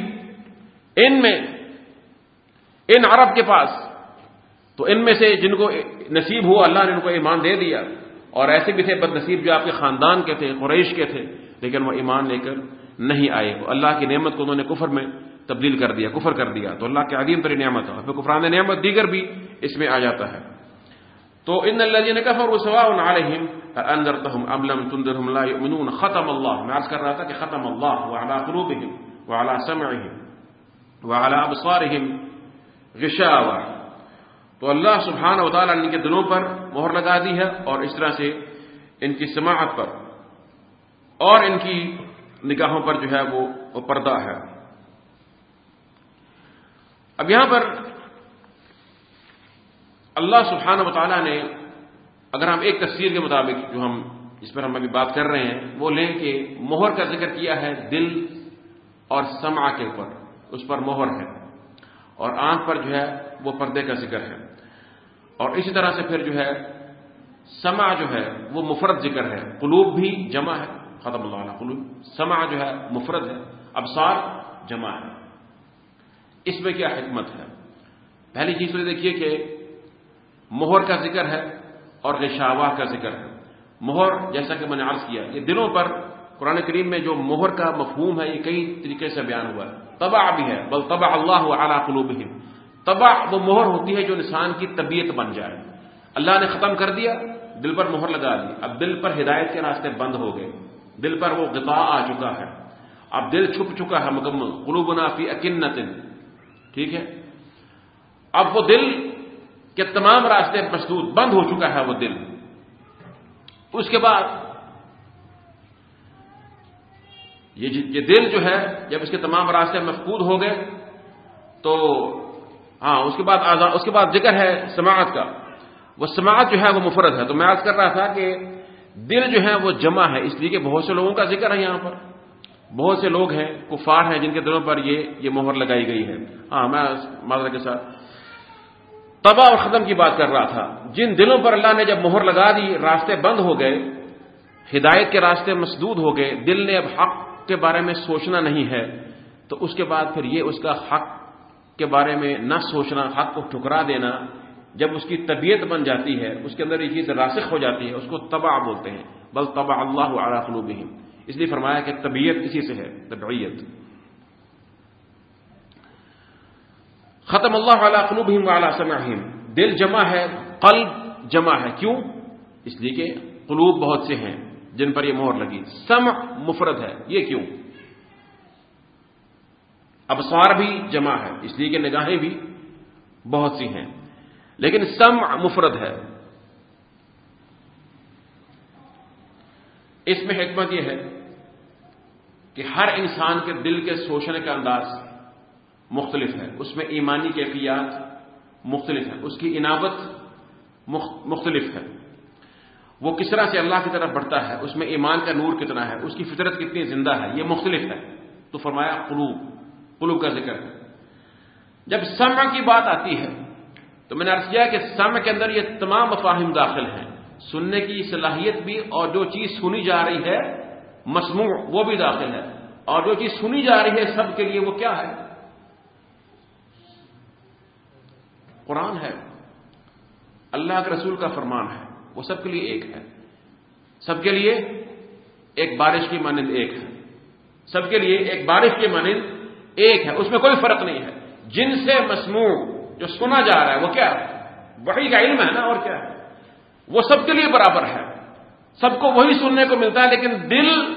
ان میں، ان عرب کے پاس۔ تو ان میں سے جن کو نصیب ہوا اللہ نے ان کو ایمان دے دیا، اور ایسے بھی تھے بد نصیب جو آپ کے خاندان کے تھے، قریش کے تھے، لیکن وہ ایمان لے کر نہیں آئے۔ اللہ کی نعمت کو انہوں نے کفر میں تبدیل کر دیا، کفر کر دیا۔ تو اللہ کے عدیم تری نعمت ہے۔ پھر کفران نعمت دیگر بھی اس میں آ جاتا ہے۔ تو ان اللہ جی نے کفر سوا انذرتهم ام لم تنذرهم لا يؤمنون ختم اللہ۔ میں عرض کر رہا تھا کہ ختم اللہ وعلى قلوبهم وعلى سمعهم وعلى ابصارهم غشاوة تو اللہ سبحانہ و تعالی ان کے دلوں پر مہر لگا دی ہے اور اس طرح سے ان کی سماعت پر اور ان کی نگاہوں پر جو ہے وہ پردہ ہے۔ اب یہاں پر اللہ سبحانہ و تعالیٰ نے اگر ہم ایک تفسیر کے مطابق جو ہم اس پر ہم ابھی بات کر رہے ہیں، وہ لیں کہ مہر کا ذکر کیا ہے دل اور سمع کے اوپر، اس پر مہر ہے۔ اور آنکھ پر جو ہے وہ پردے کا ذکر ہے۔ اور اسی طرح سے پھر جو ہے سما جو ہے، وہ مفرد ذکر ہے۔ قلوب بھی جمع ہے۔ ختم اللہ علیہ قلوب۔ سما جو ہے، مفرد ہے۔ ابسار جمع ہے۔ اس میں کیا حکمت ہے؟ پہلی چیز تو دیکھیے کہ مہر کا ذکر ہے اور غشاواہ کا ذکر ہے۔ مہر جیسا کہ میں نے عرض کیا، یہ دلوں پر قرآن کریم میں جو مہر کا مفہوم ہے، یہ کئی طریقے سے بیان ہوا ہے۔ تباہ بھی ہے، بل تباہ اللہ اعلیٰ قلوب تباہ وہ مہر ہوتی ہے جو انسان کی طبیعت بن جائے۔ اللہ نے ختم کر دیا، دل پر مہر لگا دی۔ اب دل پر ہدایت کے راستے بند ہو گئے۔ دل پر وہ غطا آ چکا ہے۔ اب دل چھپ چکا ہے مکمل قلوب نافی اکنت۔ ٹھیک ہے؟ اب وہ دل کے تمام راستے مسدود بند ہو چکا ہے، وہ دل۔ اس کے بعد یہ جی- دل جو ہے، جب اس کے تمام راستے مفقود ہو گئے، تو ہاں اس کے بعد اس کے بعد ذکر ہے سماعت کا۔ وہ سماعت جو ہے وہ مفرد ہے۔ تو میں آج کر رہا تھا کہ دل جو ہے وہ جمع ہے، اس لیے کہ بہت سے لوگوں کا ذکر ہے یہاں پر۔ بہت سے لوگ ہیں، کفار ہیں، جن کے دلوں پر یہ یہ مہر لگائی گئی ہے۔ ہاں میں معذرت کے ساتھ تباہ اور ختم کی بات کر رہا تھا۔ جن دلوں پر اللہ نے جب مہر لگا دی، راستے بند ہو گئے، ہدایت کے راستے مسدود ہو گئے، دل نے اب حق کے بارے میں سوچنا نہیں ہے، تو اس کے بعد پھر یہ اس کا حق کے بارے میں نہ سوچنا، حق کو ٹھکرا دینا جب اس کی طبیعت بن جاتی ہے، اس کے اندر یہ چیز راسخ ہو جاتی ہے، اس کو تباہ بولتے ہیں۔ بل تباہ اللہ علیہ قلوبہم۔ اس لیے فرمایا کہ طبیعت اسی سے ہے، طبعیت۔ ختم اللہ علیہ قلوبہم وعلی سمعہم۔ دل جمع ہے، قلب جمع ہے۔ کیوں؟ اس لیے کہ قلوب بہت سے ہیں جن پر یہ مہر لگی۔ سمع مفرد ہے۔ یہ کیوں؟ ابسار بھی جمع ہے اس لیے کہ نگاہیں بھی بہت سی ہیں۔ لیکن سمع مفرد ہے۔ اس میں حکمت یہ ہے کہ ہر انسان کے دل کے سوچنے کا انداز مختلف ہے اس میں ایمانی کیفیات مختلف ہیں۔ اس کی عنابت مختلف ہے۔ وہ کس طرح سے اللہ کی طرف بڑھتا ہے، اس میں ایمان کا نور کتنا ہے، اس کی فطرت کتنی زندہ ہے، یہ مختلف ہے۔ تو فرمایا قلوب۔ قلوب کا ذکر ہے۔ جب سمع کی بات آتی ہے، تو میں نے عرض کیا کہ سمع کے اندر یہ تمام مفاہم داخل ہیں۔ سننے کی صلاحیت بھی اور جو چیز سنی جا رہی ہے، مسموع وہ بھی داخل ہے۔ اور جو چیز سنی جا رہی ہے سب کے لیے وہ کیا ہے؟ قرآن ہے۔ اللہ کے رسول کا فرمان ہے۔ وہ سب کے لیے ایک ہے۔ سب کے لیے ایک بارش کی مانند ایک ہے۔ سب کے لیے ایک بارش کی مانند ایک ہے، اس میں کوئی فرق نہیں ہے۔ جن سے مسموع جو سنا جا رہا ہے، وہ کیا ہے؟ وہی کا علم ہے نا، اور کیا ہے؟ وہ سب کے لیے برابر ہے۔ سب کو وہی سننے کو ملتا ہے، لیکن دل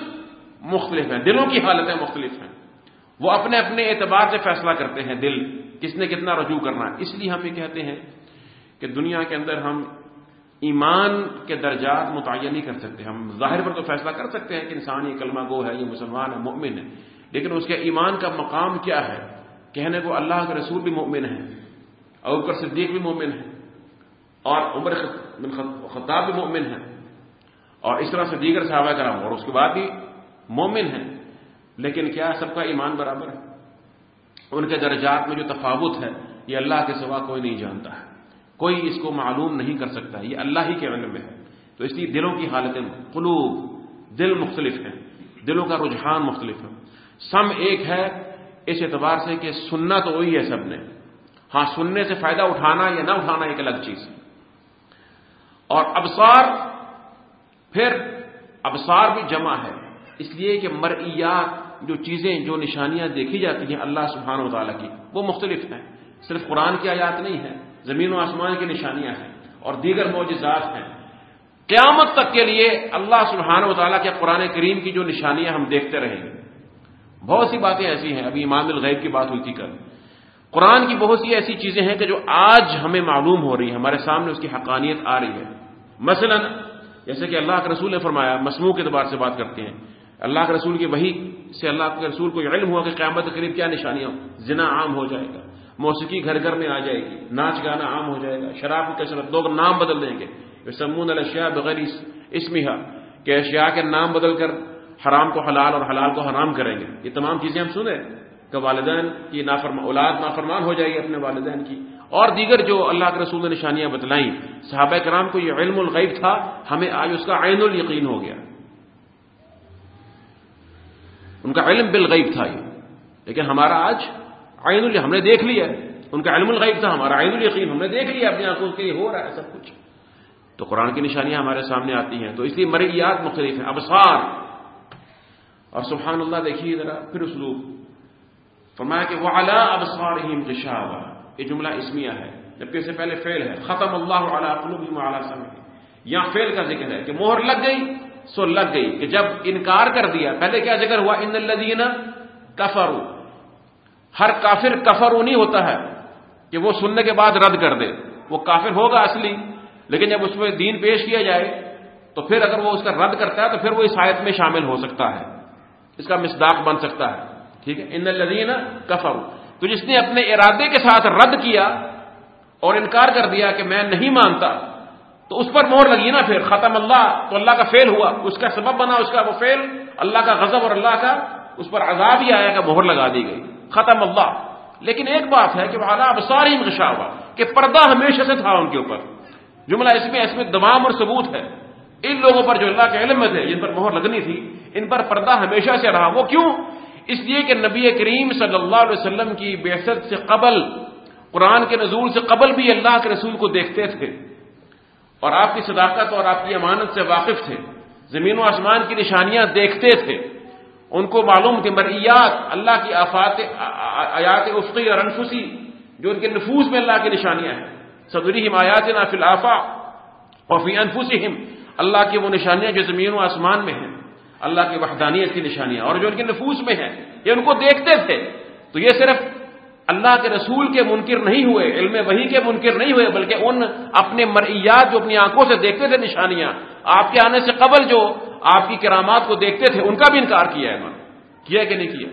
مختلف ہیں دلوں کی حالتیں مختلف ہیں۔ وہ اپنے اپنے اعتبار سے فیصلہ کرتے ہیں، دل، کس نے کتنا رجوع کرنا اس لیے ہم یہ کہتے ہیں کہ دنیا کے اندر ہم ایمان کے درجات متعین نہیں کر سکتے ہم ظاہر پر تو فیصلہ کر سکتے ہیں کہ انسان یہ کلمہ گو ہے، یہ مسلمان ہے، مؤمن ہے۔ لیکن اس کے ایمان کا مقام کیا ہے؟ کہنے کو اللہ کے رسول بھی مؤمن ہے اور اوپر صدیق بھی مومن ہے اور عمر خطاب بھی مومن ہے اور اس طرح سے دیگر صحابہ کرام، اور اس کے بعد بھی مومن ہے لیکن کیا سب کا ایمان برابر ہے؟ ان کے درجات میں جو تفاوت ہے، یہ اللہ کے سوا کوئی نہیں جانتا ہے، کوئی اس کو معلوم نہیں کر سکتا، یہ اللہ ہی کے علم میں ہے۔ تو اس لیے دلوں کی حالتیں قلوب، دل مختلف ہیں، دلوں کا رجحان مختلف ہے۔ سم ایک ہے اس اعتبار سے کہ سننا تو وہی ہے سب نے۔ ہاں سننے سے فائدہ اٹھانا یا نہ اٹھانا ایک الگ چیز۔ ہے اور ابسار پھر ابسار بھی جمع ہے۔ اس لیے کہ مرئیات جو چیزیں، جو نشانیاں دیکھی جاتی ہیں اللہ سبحانہ و تعالیٰ کی، وہ مختلف ہیں۔ صرف قرآن کی آیات نہیں ہے زمین و آسمان کی نشانیاں ہیں اور دیگر معجزات ہیں۔ قیامت تک کے لیے اللہ سبحانہ و تعالیٰ کے قرآن کریم کی جو نشانیاں ہم دیکھتے رہیں گے بہت سی باتیں ایسی ہیں، ابھی امام الغیب کی بات ہوئی تھی کل۔ قرآن کی بہت سی ایسی چیزیں ہیں کہ جو آج ہمیں معلوم ہو رہی ہیں، ہمارے سامنے اس کی حقانیت آ رہی ہے۔ مثلا، جیسے کہ اللہ کے رسول نے فرمایا، مسموع کے اعتبار سے بات کرتے ہیں۔ اللہ کے رسول کی وہی سے اللہ کے رسول کو علم ہوا کہ قیامت قریب کیا نشانیاں زنا عام ہو جائے گا، موسیقی گھر گھر میں آ جائے گی، ناچ گانا عام ہو جائے گا، شراب کی کثرت، لوگ نام بدل دیں گے۔ سمون الشیا بغیر اسمہا، کہ اشیاء کے نام بدل کر حرام کو حلال اور حلال کو حرام کریں گے۔ یہ تمام چیزیں ہم سنیں۔ کہ والدین کی نافرمان اولاد نافرمان ہو جائے گی اپنے والدین کی۔ اور دیگر جو اللہ کے رسول نے نشانیاں بتلائیں۔ صحابہ کرام کو یہ علم الغیب تھا، ہمیں آج اس کا عین الیقین ہو گیا۔ ان کا علم بالغیب تھا یہ۔ لیکن ہمارا آج عین ال ہم نے دیکھ لیا۔ ان کا علم الغیب تھا، ہمارا عین الیقین، ہم نے دیکھ لیا۔ اپنی آنکھوں کے ہو رہا ہے سب کچھ۔ تو قرآن کی نشانیاں ہمارے سامنے آتی ہیں۔ تو اس لیے مرئیات مختلف ہیں ابسار اور سبحان اللہ دیکھیے ذرا، پھر اسلوب۔ فرمایا کہ وہ اعلیٰ ابسار یہ جملہ اسمیہ ہے، جبکہ اس سے پہلے فیل ہے۔ ختم اللہ علیہ قلوب اعلیٰ سمے یہاں فیل کا ذکر ہے کہ مہر لگ گئی سو لگ گئی کہ جب انکار کر دیا۔ پہلے کیا ذکر ہوا؟ ان الدین کفر ہر کافر کفر نہیں ہوتا ہے کہ وہ سننے کے بعد رد کر دے۔ وہ کافر ہوگا اصلی، لیکن جب اس میں دین پیش کیا جائے، تو پھر اگر وہ اس کا رد کرتا ہے، تو پھر وہ اس آیت میں شامل ہو سکتا ہے۔ اس کا مسداق بن سکتا ہے۔ ٹھیک ہے؟ ان الدین کفر تو جس نے اپنے ارادے کے ساتھ رد کیا اور انکار کر دیا کہ میں نہیں مانتا، تو اس پر مور لگی نا پھر۔ ختم اللہ، تو اللہ کا فیل ہوا۔ اس کا سبب بنا اس کا وہ فیل اللہ کا غضب اور اللہ کا اس پر عذاب ہی آیا کہ مہر لگا دی گئی۔ ختم اللہ۔ لیکن ایک بات ہے کہ وہ اب ساری مشا ہوا، کہ پردہ ہمیشہ سے تھا ان کے اوپر۔ جملہ اس میں اس میں دمام اور ثبوت ہے۔ ان لوگوں پر جو اللہ کے علم میں تھے، جن پر مہر لگنی تھی ان پر پردہ ہمیشہ سے رہا۔ وہ کیوں؟ اس لیے کہ نبی کریم صلی اللہ علیہ وسلم کی بحثت سے قبل، قرآن کے نزول سے قبل بھی اللہ کے رسول کو دیکھتے تھے۔ اور آپ کی صداقت اور آپ کی امانت سے واقف تھے۔ زمین و آسمان کی نشانیاں دیکھتے تھے۔ ان کو معلوم تھے مرئیات اللہ کی آفات، آیات افقی اور انفسی، جو ان کے نفوذ میں اللہ کی نشانیاں ہیں۔ صدری آیات نا فی الافا اور فی انفسم اللہ کی وہ نشانیاں جو زمین و آسمان میں ہیں۔ اللہ کی وحدانیت کی نشانیاں اور جو ان کے نفوس میں ہیں، یہ ان کو دیکھتے تھے۔ تو یہ صرف اللہ کے رسول کے منکر نہیں ہوئے، علم وہی کے منکر نہیں ہوئے، بلکہ ان اپنے مرئیات جو اپنی آنکھوں سے دیکھتے تھے نشانیاں، آپ کے آنے سے قبل جو آپ کی کرامات کو دیکھتے تھے، ان کا بھی انکار کیا ہے۔ انہوں نے کیا کہ نہیں کیا؟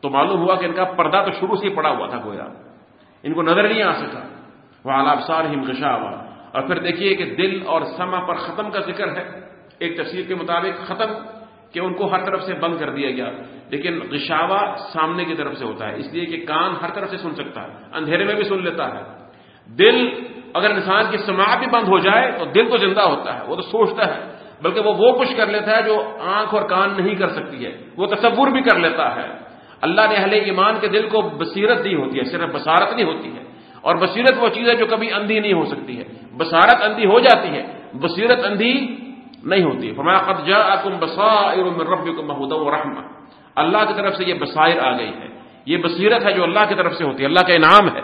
تو معلوم ہوا کہ ان کا پردہ تو شروع سے ہی پڑا ہوا تھا گویا۔ ان کو نظر نہیں آ سکا۔ وہ آلاب سار ہم ہوا اور پھر دیکھیے کہ دل اور سما پر ختم کا ذکر ہے۔ ایک تفسیر کے مطابق ختم کہ ان کو ہر طرف سے بند کر دیا گیا۔ لیکن غشاوا سامنے کی طرف سے ہوتا ہے، اس لیے کہ کان ہر طرف سے سن سکتا ہے، اندھیرے میں بھی سن لیتا ہے۔ دل اگر انسان کی سماعت بھی بند ہو جائے تو دل تو زندہ ہوتا ہے، وہ تو سوچتا ہے، بلکہ وہ وہ کچھ کر لیتا ہے جو آنکھ اور کان نہیں کر سکتی ہے۔ وہ تصور بھی کر لیتا ہے۔ اللہ نے اہل ایمان کے دل کو بصیرت دی ہوتی ہے، صرف بصارت نہیں ہوتی ہے۔ اور بصیرت وہ چیز ہے جو کبھی اندھی نہیں ہو سکتی ہے۔ بصارت اندھی ہو جاتی ہے، بصیرت اندھی نہیں ہوتی فرمایا، قد جاءکم بصائر من ربکم هدى ورحمه اللہ کی طرف سے یہ بصائر آ گئی ہے۔ یہ بصیرت ہے جو اللہ کی طرف سے ہوتی ہے۔ اللہ کا انعام ہے۔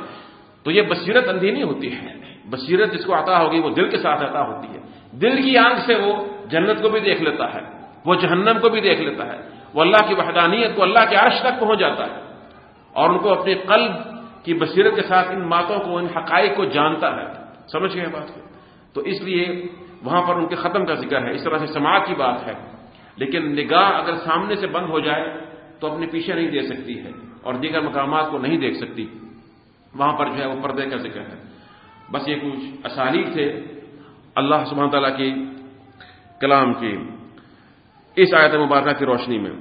تو یہ بصیرت اندھی نہیں ہوتی ہے۔ بصیرت جس کو عطا ہوگی وہ دل کے ساتھ عطا ہوتی ہے۔ دل کی آنکھ سے وہ جنت کو بھی دیکھ لیتا ہے۔ وہ جہنم کو بھی دیکھ لیتا ہے۔ وہ اللہ کی وحدانیت کو اللہ کے عرش تک پہنچ جاتا ہے۔ اور ان کو اپنے قلب کی بصیرت کے ساتھ ان باتوں کو، ان حقائق کو جانتا ہے۔ سمجھ گئے بات کو؟ تو اس لیے وہاں پر ان کے ختم کا ذکر ہے، اس طرح سے سماع کی بات ہے۔ لیکن نگاہ اگر سامنے سے بند ہو جائے تو اپنے پیچھے نہیں دے سکتی ہے اور دیگر مقامات کو نہیں دیکھ سکتی۔ وہاں پر جو ہے وہ پردے کا ذکر ہے۔ بس یہ کچھ اسالیب تھے اللہ سبحانہ تعالیٰ کی کلام کی اس آیت مبارکہ کی روشنی میں۔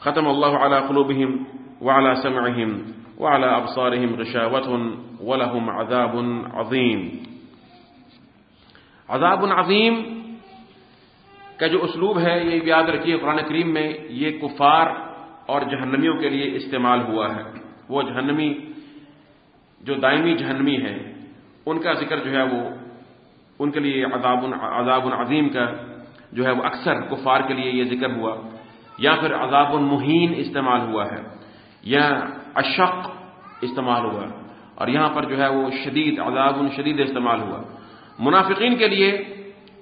ختم اللہ علیہ قلوبہم وعلی سمعہم وعلی ابصارہم غشاوت ولہم عذاب عظیم۔ عذاب العظیم کا جو اسلوب ہے، یہ یاد رکھیے، قرآن کریم میں یہ کفار اور جہنمیوں کے لیے استعمال ہوا ہے۔ وہ جہنمی، جو دائمی جہنمی ہے، ان کا ذکر جو ہے وہ، ان کے لیے عذاب عذاب العظیم کا جو ہے وہ اکثر کفار کے لیے یہ ذکر ہوا۔ یا پھر عذاب المحین استعمال ہوا ہے، یا اشق استعمال ہوا۔ اور یہاں پر جو ہے وہ شدید، عذاب الشدید استعمال ہوا۔ منافقین کے لیے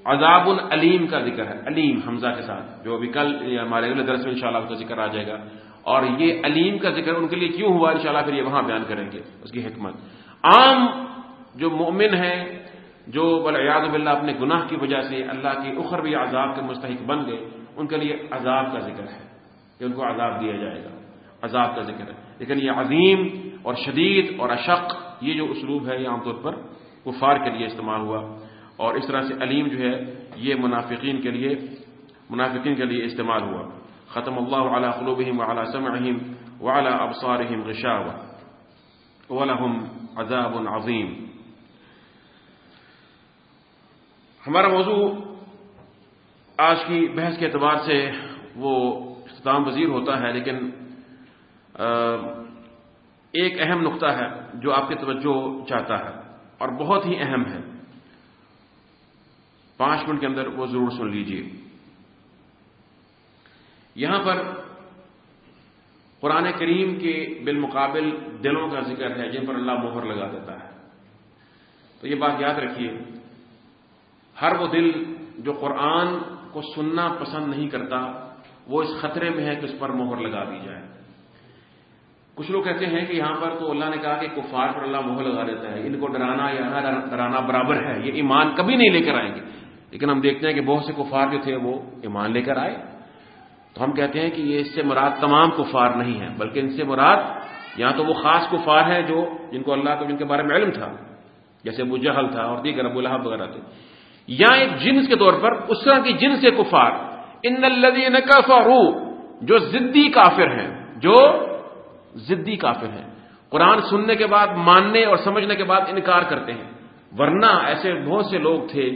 عذاب العلیم کا ذکر ہے، علیم، حمزہ کے ساتھ، جو ابھی کل ہمارے اگلے درس میں انشاءاللہ اس کا ذکر آ جائے گا۔ اور یہ علیم کا ذکر ان کے لیے کیوں ہوا؟ انشاءاللہ پھر یہ وہاں بیان کریں گے، اس کی حکمت۔ عام جو مومن ہیں، جو بلیاد باللہ اپنے گناہ کی وجہ سے اللہ کی اخروی عذاب کے مستحق بن گئے، ان کے لیے عذاب کا ذکر ہے کہ ان کو عذاب دیا جائے گا۔ عذاب کا ذکر ہے۔ لیکن یہ عظیم اور شدید اور اشق، یہ جو اسلوب ہے، یہ عام طور پر کفار کے لیے استعمال ہوا اور اس طرح سے علیم جو ہے یہ منافقین کے لیے منافقین کے لیے استعمال ہوا۔ ختم اللہ علی قلوبہم وعلی سمعہم وعلی ابصارہم غشاوہ۔ ولہم عذاب عظیم۔ ہمارا موضوع آج کی بحث کے اعتبار سے وہ اختتام وزیر ہوتا ہے، لیکن ایک اہم نقطہ ہے جو آپ کی توجہ چاہتا ہے۔ اور بہت ہی اہم ہے۔ پانچ منٹ کے اندر وہ ضرور سن لیجیے یہاں پر قرآن کریم کے بالمقابل دلوں کا ذکر ہے، جن پر اللہ مہر لگا دیتا ہے۔ تو یہ بات یاد رکھیے، ہر وہ دل جو قرآن کو سننا پسند نہیں کرتا، وہ اس خطرے میں ہے کہ اس پر مہر لگا دی جائے۔ کچھ لوگ کہتے ہیں کہ یہاں پر تو اللہ نے کہا کہ کفار پر اللہ مہر لگا دیتا ہے، ان کو ڈرانا یا نہ ڈرانا برابر ہے، یہ ایمان کبھی نہیں لے کر آئیں گے۔ لیکن ہم دیکھتے ہیں کہ بہت سے کفار جو تھے وہ ایمان لے کر آئے۔ تو ہم کہتے ہیں کہ یہ اس سے مراد تمام کفار نہیں ہے بلکہ ان سے مراد یہاں تو وہ خاص کفار ہیں جو جن کو اللہ کو جن کے بارے میں علم تھا، جیسے ابو جہل تھا اور دیگر ابو الحب وغیرہ تھے۔ یا ایک جنس کے طور پر اس طرح کی جنس سے کفار، ان الذین کفروا جو ضدی کافر ہیں، جو ضدی کافر ہیں۔ قرآن سننے کے بعد، ماننے اور سمجھنے کے بعد انکار کرتے ہیں۔ ورنہ ایسے بہت سے لوگ تھے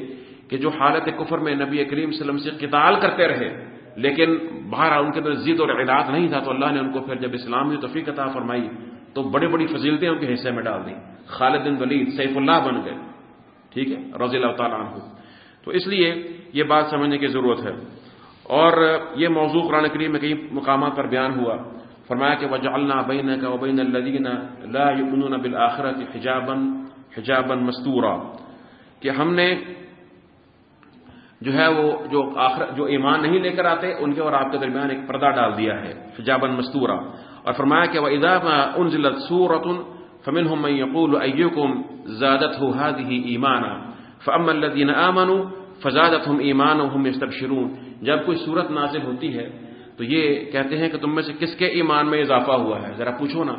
کہ جو حالت کفر میں نبی کریم صلی اللہ علیہ وسلم سے قتال کرتے رہے، لیکن باہر ان کے اندر ضد اور علاج نہیں تھا، تو اللہ نے ان کو پھر جب اسلام کی توفیق عطا فرمائی، تو بڑی بڑی فضیلتیں ان کے حصے میں ڈال دیں۔ خالد بن ولید سیف اللہ بن گئے۔ ٹھیک ہے؟ رضی اللہ تعالیٰ عنہ۔ تو اس لیے یہ بات سمجھنے کی ضرورت ہے۔ اور یہ موضوع قرآن کریم میں کئی مقامات پر بیان ہوا۔ فرمایا کہ وجہ اللہ بین کا وبین الدین اللہ بالآخرت حجابن حجابن مستورا۔ کہ ہم نے جو ہے وہ جو آخر، جو ایمان نہیں لے کر آتے، ان کے اور آپ کے درمیان ایک پردہ ڈال دیا ہے حجابن مستورا۔ اور فرمایا کہ وہ ادا انزلت سورت فمن ہم یقول ایکم زادت ہو ہاد ہی ایمانا فم الدین امن فضادت ہم ایمان ہم جب کوئی صورت نازل ہوتی ہے تو یہ کہتے ہیں کہ تم میں سے کس کے ایمان میں اضافہ ہوا ہے؟ ذرا پوچھو نا۔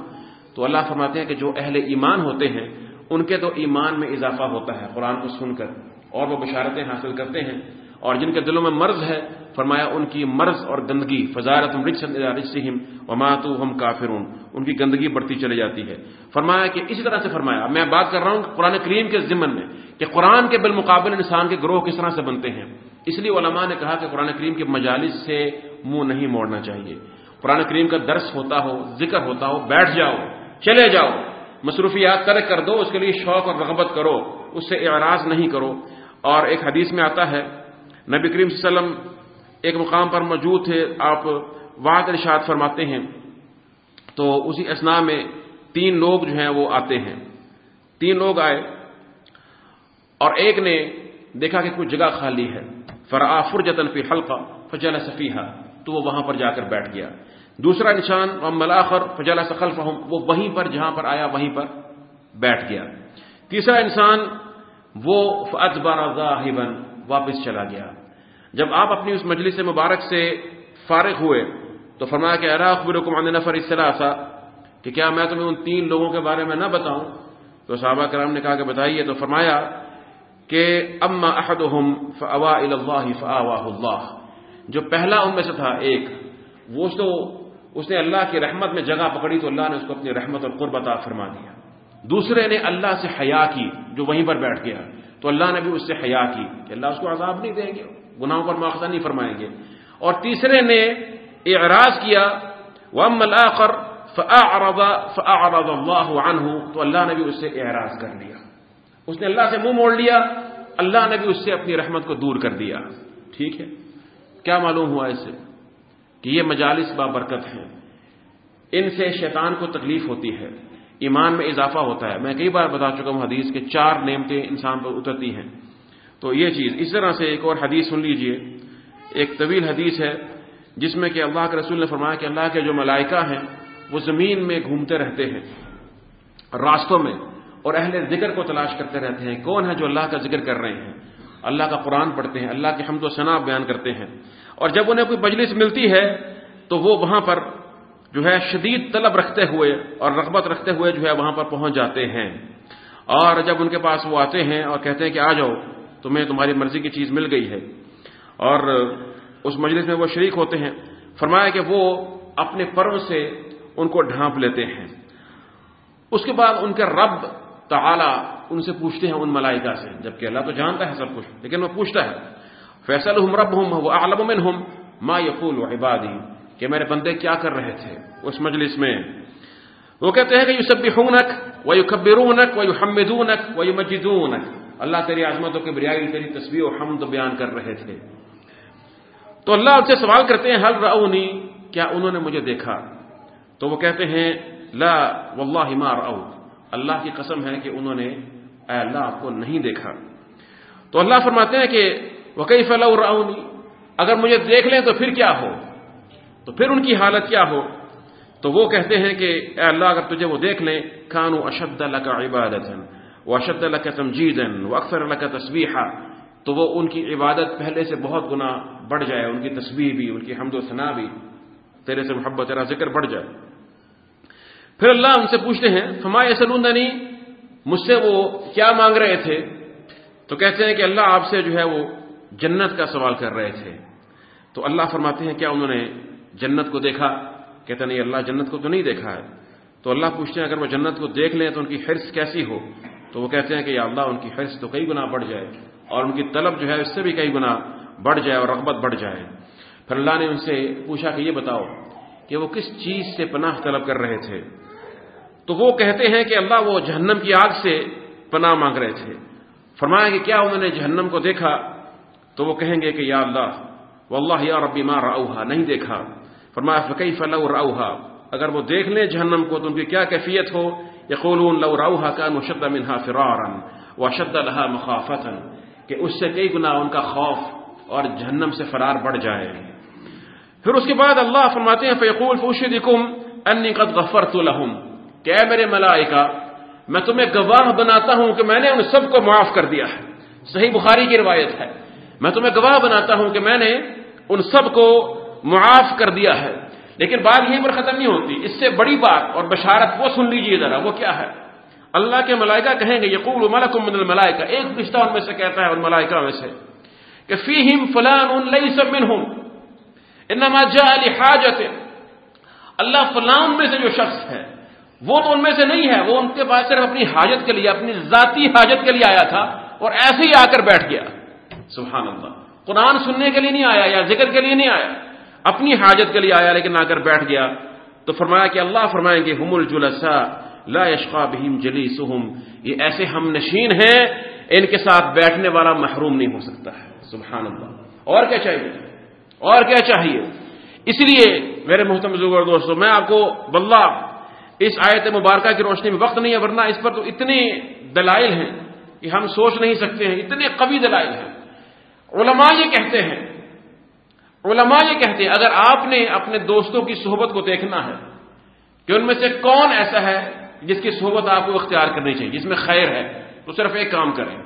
تو اللہ فرماتے ہیں کہ جو اہل ایمان ہوتے ہیں، ان کے تو ایمان میں اضافہ ہوتا ہے، قرآن کو سن کر۔ اور وہ بشارتیں حاصل کرتے ہیں۔ اور جن کے دلوں میں مرض ہے، فرمایا ان کی مرض اور گندگی فضارت رجسم وماتو ہم کافرون۔ ان کی گندگی بڑھتی چلی جاتی ہے۔ فرمایا کہ اسی طرح سے فرمایا۔ میں بات کر رہا ہوں قرآن کریم کے ضمن میں کہ قرآن کے بالمقابل انسان کے گروہ کس طرح سے بنتے ہیں۔ اس لیے علماء نے کہا کہ قرآن کریم کے مجالس سے منہ نہیں موڑنا چاہیے۔ قرآن کریم کا درس ہوتا ہو، ذکر ہوتا ہو، بیٹھ جاؤ، چلے جاؤ۔ مصروفیات ترک کر دو، اس کے لیے شوق اور رغبت کرو، اس سے اعراض نہیں کرو۔ اور ایک حدیث میں آتا ہے، نبی کریم صلی اللہ علیہ وسلم ایک مقام پر موجود تھے، آپ واد ارشاد فرماتے ہیں۔ تو اسی اسنا میں تین لوگ جو ہیں وہ آتے ہیں۔ تین لوگ آئے اور ایک نے دیکھا کہ کچھ جگہ خالی ہے۔ فرآ فرجتن فی حلقہ فجل صفیحہ تو وہ وہاں پر جا کر بیٹھ گیا۔ دوسرا نشان ملاخر فجلا سخلف وہ وہیں پر، جہاں پر آیا، وہیں پر بیٹھ گیا۔ تیسرا انسان، وہ ادبار واپس چلا گیا۔ جب آپ اپنی اس مجلس مبارک سے فارغ ہوئے، تو فرمایا کہ اراخبرکم نفر اصلاح کہ کیا میں تمہیں ان تین لوگوں کے بارے میں نہ بتاؤں؟ تو صحابہ کرام نے کہا کہ بتائیے، تو فرمایا کہ اما احدهم فاوا الى الله فاواه اللہ جو پہلا ان میں سے تھا، ایک۔ وہ تو اس نے اللہ کی رحمت میں جگہ پکڑی تو اللہ نے اس کو اپنی رحمت اور قربت فرما دیا۔ دوسرے نے اللہ سے حیا کی، جو وہیں پر بیٹھ گیا۔ تو اللہ نے بھی اس سے حیا کی کہ اللہ اس کو عذاب نہیں دیں گے، گناہوں پر مواخذہ نہیں فرمائیں گے۔ اور تیسرے نے اعراض کیا وم وہ ملاخر اللہ عنہ تو اللہ نے بھی اس سے اعراض کر لیا۔ اس نے اللہ سے منہ موڑ لیا، اللہ نے بھی اس سے اپنی رحمت کو دور کر دیا۔ ٹھیک ہے؟ کیا معلوم ہوا اس سے کہ یہ مجالس بابرکت ہیں؟ ان سے شیطان کو تکلیف ہوتی ہے، ایمان میں اضافہ ہوتا ہے۔ میں کئی بار بتا چکا ہوں حدیث کے چار نعمتیں انسان پر اترتی ہیں۔ تو یہ چیز، اس طرح سے ایک اور حدیث سن لیجیے۔ ایک طویل حدیث ہے جس میں کہ اللہ کے رسول نے فرمایا کہ اللہ کے جو ملائکہ ہیں، وہ زمین میں گھومتے رہتے ہیں، راستوں میں، اور اہل ذکر کو تلاش کرتے رہتے ہیں۔ کون ہے جو اللہ کا ذکر کر رہے ہیں؟ اللہ کا قرآن پڑھتے ہیں، اللہ کے حمد و ثنا بیان کرتے ہیں۔ اور جب انہیں کوئی مجلس ملتی ہے تو وہ وہاں پر جو ہے شدید طلب رکھتے ہوئے اور رغبت رکھتے ہوئے جو ہے وہاں پر پہنچ جاتے ہیں۔ اور جب ان کے پاس وہ آتے ہیں اور کہتے ہیں کہ آ جاؤ، تمہیں تمہاری مرضی کی چیز مل گئی ہے۔ اور اس مجلس میں وہ شریک ہوتے ہیں۔ فرمایا کہ وہ اپنے پرو سے ان کو ڈھانپ لیتے ہیں۔ اس کے بعد ان کے رب تعالی ان سے پوچھتے ہیں ان ملائکہ سے، جبکہ اللہ تو جانتا ہے سب کچھ، لیکن وہ پوچھتا ہے۔ فیصل ہم رب ہوں وہ عالم من ہوں ما یقول عبادی کہ میرے بندے کیا کر رہے تھے اس مجلس میں۔ وہ کہتے ہیں کہ یو سب ہونک وہ یو خبرونک وہ اللہ تیری عظمتوں کے بریائی، تیری تصویر و حمد بیان کر رہے تھے۔ تو اللہ ان سے سوال کرتے ہیں حل رونی کیا انہوں نے مجھے دیکھا؟ تو وہ کہتے ہیں، لا، واللہ ما رأو اللہ کی قسم ہے کہ انہوں نے، اے اللہ، آپ کو نہیں دیکھا۔ تو اللہ فرماتے ہیں کہ وہ کئی فلاح اگر مجھے دیکھ لیں تو پھر کیا ہو؟ تو پھر ان کی حالت کیا ہو؟ تو وہ کہتے ہیں کہ اے اللہ، اگر تجھے وہ دیکھ لیں، کانو اشد اللہ کا عبادت وہ اشد اللہ کا تمجید وہ اکثر اللہ کا تصویر تو وہ ان کی عبادت پہلے سے بہت گنا بڑھ جائے، ان کی تصویر بھی، ان کی حمد و ثنا بھی، تیرے سے محبت، تیرا ذکر بڑھ جائے۔ پھر اللہ ان سے پوچھتے ہیں، فما سلوندنی مجھ سے وہ کیا مانگ رہے تھے؟ تو کہتے ہیں کہ اللہ آپ سے جو ہے وہ جنت کا سوال کر رہے تھے۔ تو اللہ فرماتے ہیں، کیا انہوں نے جنت کو دیکھا؟ کہتے نہیں، اللہ جنت کو تو نہیں دیکھا ہے۔ تو اللہ پوچھتے ہیں، اگر وہ جنت کو دیکھ لیں تو ان کی حرص کیسی ہو؟ تو وہ کہتے ہیں کہ، یا اللہ، ان کی حرص تو کئی گنا بڑھ جائے۔ اور ان کی طلب جو ہے، اس سے بھی کئی گنا بڑھ جائے اور رغبت بڑھ جائے۔ پھر اللہ نے ان سے پوچھا کہ، یہ بتاؤ کہ وہ کس چیز سے پناہ طلب کر رہے تھے؟ تو وہ کہتے ہیں کہ، اللہ، وہ جہنم کی آگ سے پناہ مانگ رہے تھے۔ فرمایا کہ، کیا انہوں نے جہنم کو دیکھا؟ تو وہ کہیں گے کہ یا اللہ وہ اللہ یا ربی ماں راؤہا نہیں دیکھا۔ فرمایا فقی فلو راؤہا اگر وہ دیکھ لیں جہنم کو، تو ان کی کیا کیفیت ہو؟ یقولون، لو راؤہا کا مشد منہا فرارا وشد لها مخافتا، کہ اس سے کئی گنا ان کا خوف اور جہنم سے فرار بڑھ جائے۔ پھر اس کے بعد اللہ فرماتے ہیں، فیقول فوشدکم انی قد غفرت لهم کہ اے میرے ملائکہ، میں تمہیں گواہ بناتا ہوں کہ میں نے ان سب کو معاف کر دیا ہے۔ صحیح بخاری کی روایت ہے۔ میں تمہیں گواہ بناتا ہوں کہ میں نے ان سب کو معاف کر دیا ہے۔ لیکن بات یہیں پر ختم نہیں ہوتی۔ اس سے بڑی بات اور بشارت وہ سن لیجیے ذرا، وہ کیا ہے؟ اللہ کے ملائکہ کہیں گے یقول ملک من الملائکہ؟ ایک رشتہ ان میں سے کہتا ہے، ان ملائکہ میں سے کہ فیہم فلان ان لیس منہم، انما جاء لحاجت۔ اللہ فلان میں سے جو شخص ہے، وہ تو ان میں سے نہیں ہے، وہ ان کے پاس صرف اپنی حاجت کے لیے، اپنی ذاتی حاجت کے لیے آیا تھا اور ایسے ہی آ کر بیٹھ گیا۔ سبحان اللہ۔ قرآن سننے کے لیے نہیں آیا یا ذکر کے لیے نہیں آیا، اپنی حاجت کے لیے آیا، لیکن آ کر بیٹھ گیا تو فرمایا کہ اللہ فرمائیں گے، ہم الجلسا لا یشقا بہم جلی یہ ایسے ہم نشین ہیں، ان کے ساتھ بیٹھنے والا محروم نہیں ہو سکتا ہے۔ سبحان اللہ۔ اور کیا چاہیے؟ اور کیا چاہیے؟ اس لیے میرے محتم زور دوستوں میں آپ کو بلّہ اس آیت مبارکہ کی روشنی میں وقت نہیں ہے، ورنہ اس پر تو اتنے دلائل ہیں کہ ہم سوچ نہیں سکتے ہیں، اتنے قوی دلائل ہیں۔ علماء یہ کہتے ہیں، علماء یہ کہتے ہیں، اگر آپ نے اپنے دوستوں کی صحبت کو دیکھنا ہے کہ ان میں سے کون ایسا ہے جس کی صحبت آپ کو اختیار کرنی چاہیے، جس میں خیر ہے، تو صرف ایک کام کریں۔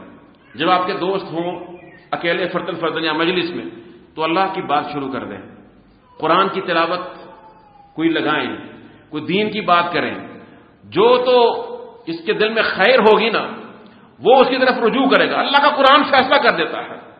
جب آپ کے دوست ہوں اکیلے فرتن فرتن یا مجلس میں، تو اللہ کی بات شروع کر دیں۔ قرآن کی تلاوت کوئی لگائیں، کوئی دین کی بات کریں۔ جو تو اس کے دل میں خیر ہوگی نا، وہ اس کی طرف رجوع کرے گا۔ اللہ کا قرآن فیصلہ کر دیتا ہے۔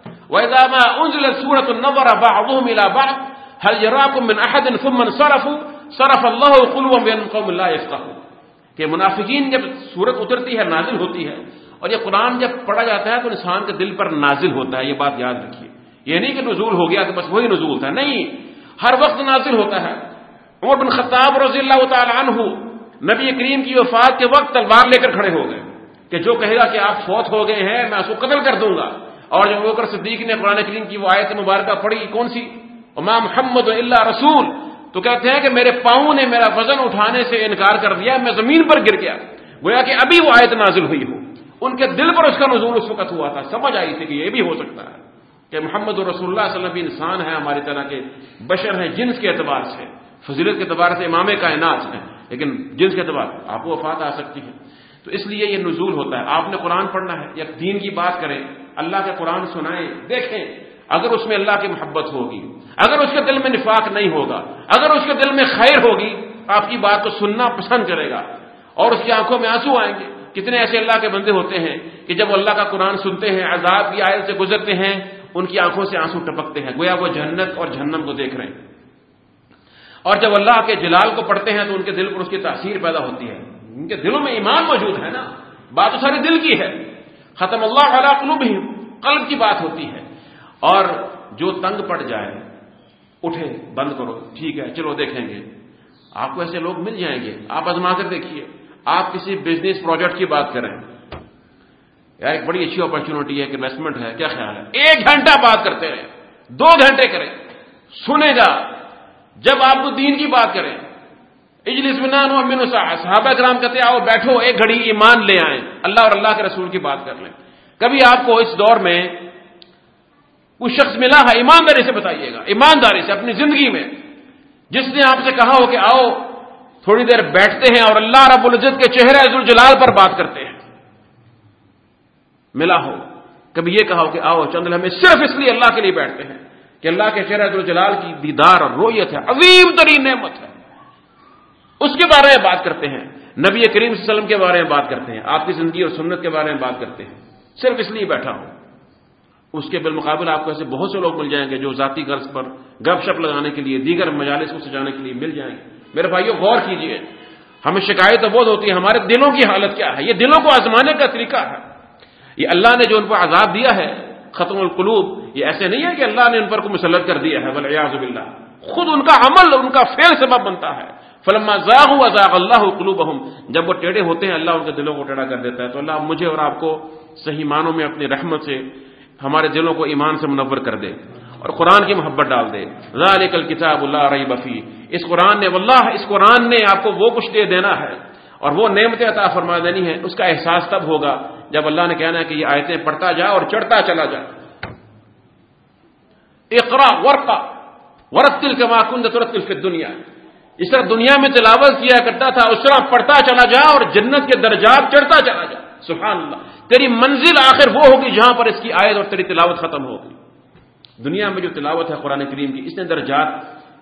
کہ منافقین جب سورت اترتی ہے، نازل ہوتی ہے، اور یہ قرآن جب پڑھا جاتا ہے تو انسان کے دل پر نازل ہوتا ہے، یہ بات یاد رکھیے۔ یہ نہیں کہ نزول ہو گیا کہ بس وہی نزول تھا، نہیں۔ ہر وقت نازل ہوتا ہے۔ عمر بن خطاب رضی اللہ تعالیٰ عنہ نبی کریم کی وفات کے وقت تلوار لے کر کھڑے ہو گئے کہ جو کہے گا کہ آپ فوت ہو گئے ہیں، میں اس کو قتل کر دوں گا۔ اور جب بکر صدیق نے قرآن کریم کی وہ آیت مبارکہ پڑھی، کون سی؟ امام محمد اللہ رسول۔ تو کہتے ہیں کہ میرے پاؤں نے میرا وزن اٹھانے سے انکار کر دیا، میں زمین پر گر گیا۔ گویا کہ ابھی وہ آیت نازل ہوئی ہو۔ ان کے دل پر اس کا نزول اس وقت ہوا تھا۔ سمجھ آئی تھی کہ یہ بھی ہو سکتا ہے کہ محمد رسول اللہ صلی اللہ علیہ وسلم انسان ہے ہماری طرح کے بشر ہیں، جنس کے اعتبار سے، فضیلت کے اعتبار سے امام کائنات ہیں۔ لیکن جنس کے اعتبار آپ کو وفات آ سکتی ہے۔ تو اس لیے یہ نزول ہوتا ہے۔ آپ نے قرآن پڑھنا ہے یا دین کی بات کریں۔ اللہ کے قرآن سنائیں، دیکھیں۔ اگر اس میں اللہ کی محبت ہوگی، اگر اس کے دل میں نفاق نہیں ہوگا، اگر اس کے دل میں خیر ہوگی، آپ کی بات کو سننا پسند کرے گا۔ اور اس کی آنکھوں میں آنسو آئیں گے۔ کتنے ایسے اللہ کے بندے ہوتے ہیں کہ جب اللہ کا قرآن سنتے ہیں، عذاب کی آیت سے گزرتے ہیں، ان کی آنکھوں سے آنسو ٹپکتے ہیں، گویا وہ جنت اور جہنم کو دیکھ رہے ہیں۔ اور جب اللہ کے جلال کو پڑھتے ہیں، تو ان کے دل پر اس کی تاثیر پیدا ہوتی ہے۔ ان کے دلوں میں ایمان موجود ہے نا۔ بات تو ساری دل کی ہے۔ ختم اللہ علیہ قلوب قلب کی بات ہوتی ہے۔ اور جو تنگ پڑ جائے، اٹھے، بند کرو، ٹھیک ہے، چلو دیکھیں گے۔ آپ کو ایسے لوگ مل جائیں گے۔ آپ ازما کر دیکھیے۔ آپ کسی بزنس پروجیکٹ کی بات کریں۔ یا ایک بڑی اچھی اپرچونٹی ہے کہ انویسٹمنٹ ہے، کیا خیال ہے؟ ایک گھنٹہ بات کرتے رہے۔ دو گھنٹے کریں۔ سنے گا جب آپ کو دین کی بات کریں اجلس امین صحابہ کرام کہتے آؤ بیٹھو، ایک گھڑی ایمان لے آئیں۔ اللہ اور اللہ کے رسول کی بات کر لیں۔ کبھی آپ کو اس دور میں کوئی شخص ملا ہے، ایمانداری سے بتائیے گا۔ ایمانداری سے، اپنی زندگی میں۔ جس نے آپ سے کہا ہو کہ آؤ، تھوڑی دیر بیٹھتے ہیں اور اللہ رب العزت کے چہرے عز الجلال پر بات کرتے ہیں۔ ملا ہو۔ کبھی یہ کہا ہو کہ آؤ، چند ہمیں صرف اس لیے اللہ کے لیے بیٹھتے ہیں کہ اللہ کے چہرے عز الجلال کی دیدار اور رویت ہے، عظیم ترین نعمت ہے۔ اس کے بارے میں بات کرتے ہیں۔ نبی کریم صلی اللہ علیہ وسلم کے بارے میں بات کرتے ہیں۔ آپ کی زندگی اور سنت کے بارے میں بات کرتے ہیں۔ صرف اس لیے بیٹھا ہوں۔ اس کے بالمقابل آپ کو ایسے بہت سے لوگ مل جائیں گے جو ذاتی غرض پر گپ شپ لگانے کے لیے، دیگر مجالس کو سجانے کے لیے مل جائیں گے۔ میرے بھائیوں غور کیجیے ہمیں شکایت تو بہت ہوتی ہے، ہمارے دلوں کی حالت کیا ہے؟ یہ دلوں کو آزمانے کا طریقہ ہے۔ یہ اللہ نے جو ان کو عذاب دیا ہے، ختم القلوب، یہ ایسے نہیں ہے کہ اللہ نے ان پر کو مسلط کر دیا ہے بلیاز اللہ خود ان کا عمل، ان کا فیل سبب بنتا ہے۔ فلما ذاغ ذاغ اللہ قلوب جب وہ ٹیڑے ہوتے ہیں، اللہ ان کے دلوں کو ٹیڑا کر دیتا ہے، تو اللہ مجھے اور آپ کو صحیح معنوں میں اپنی رحمت سے، ہمارے دلوں کو ایمان سے منور کر دے اور قرآن کی محبت ڈال دے۔ ذالک الکتاب اللہ رہی بفی اس قرآن نے، واللہ، اس قرآن نے آپ کو وہ کچھ دے دینا ہے اور وہ نعمت عطا فرما دینی ہے اس کا احساس تب ہوگا جب اللہ نے کہنا ہے کہ یہ آیتیں پڑھتا جا اور چڑھتا چلا جا۔ اقرا، ورقا، ورتل کے ماکن ترتل فی دنیا اس طرح دنیا میں تلاوت کیا کرتا تھا، اس طرح پڑھتا چلا جا اور جنت کے درجات چڑھتا چلا جا۔ سبحان اللہ۔ تیری منزل آخر وہ ہوگی جہاں پر اس کی آیت اور تیری تلاوت ختم ہوگی۔ دنیا میں جو تلاوت ہے قرآن کریم کی، اس نے درجات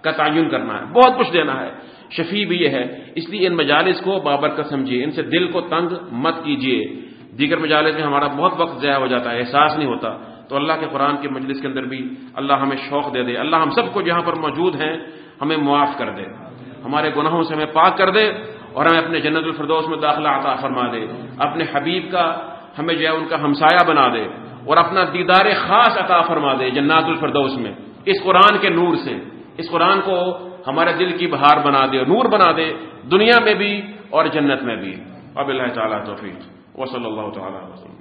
کا تعین کرنا ہے، بہت کچھ دینا ہے۔ شفیع بھی یہ ہے، اس لیے ان مجالس کو بابرکت سمجھیے ان سے دل کو تنگ مت کیجیے۔ دیگر مجالس میں ہمارا بہت وقت ضائع ہو جاتا ہے، احساس نہیں ہوتا۔ تو اللہ کے قرآن کے مجلس کے اندر بھی اللہ ہمیں شوق دے دے۔ اللہ ہم سب کو جہاں پر موجود ہیں، ہمیں معاف کر دے۔ ہمارے گناہوں سے ہمیں پاک کر دے اور ہمیں اپنے جنت الفردوس میں داخلہ عطا فرما دے۔ اپنے حبیب کا ہمیں جو ہے ان کا ہمسایہ بنا دے اور اپنا دیدار خاص عطا فرما دے جنات الفردوس میں۔ اس قرآن کے نور سے، اس قرآن کو ہمارے دل کی بہار بنا دے نور بنا دے دنیا میں بھی اور جنت میں بھی۔ اب اللہ تعالیٰ توفیق۔ وصلی اللہ تعالیٰ وسلم۔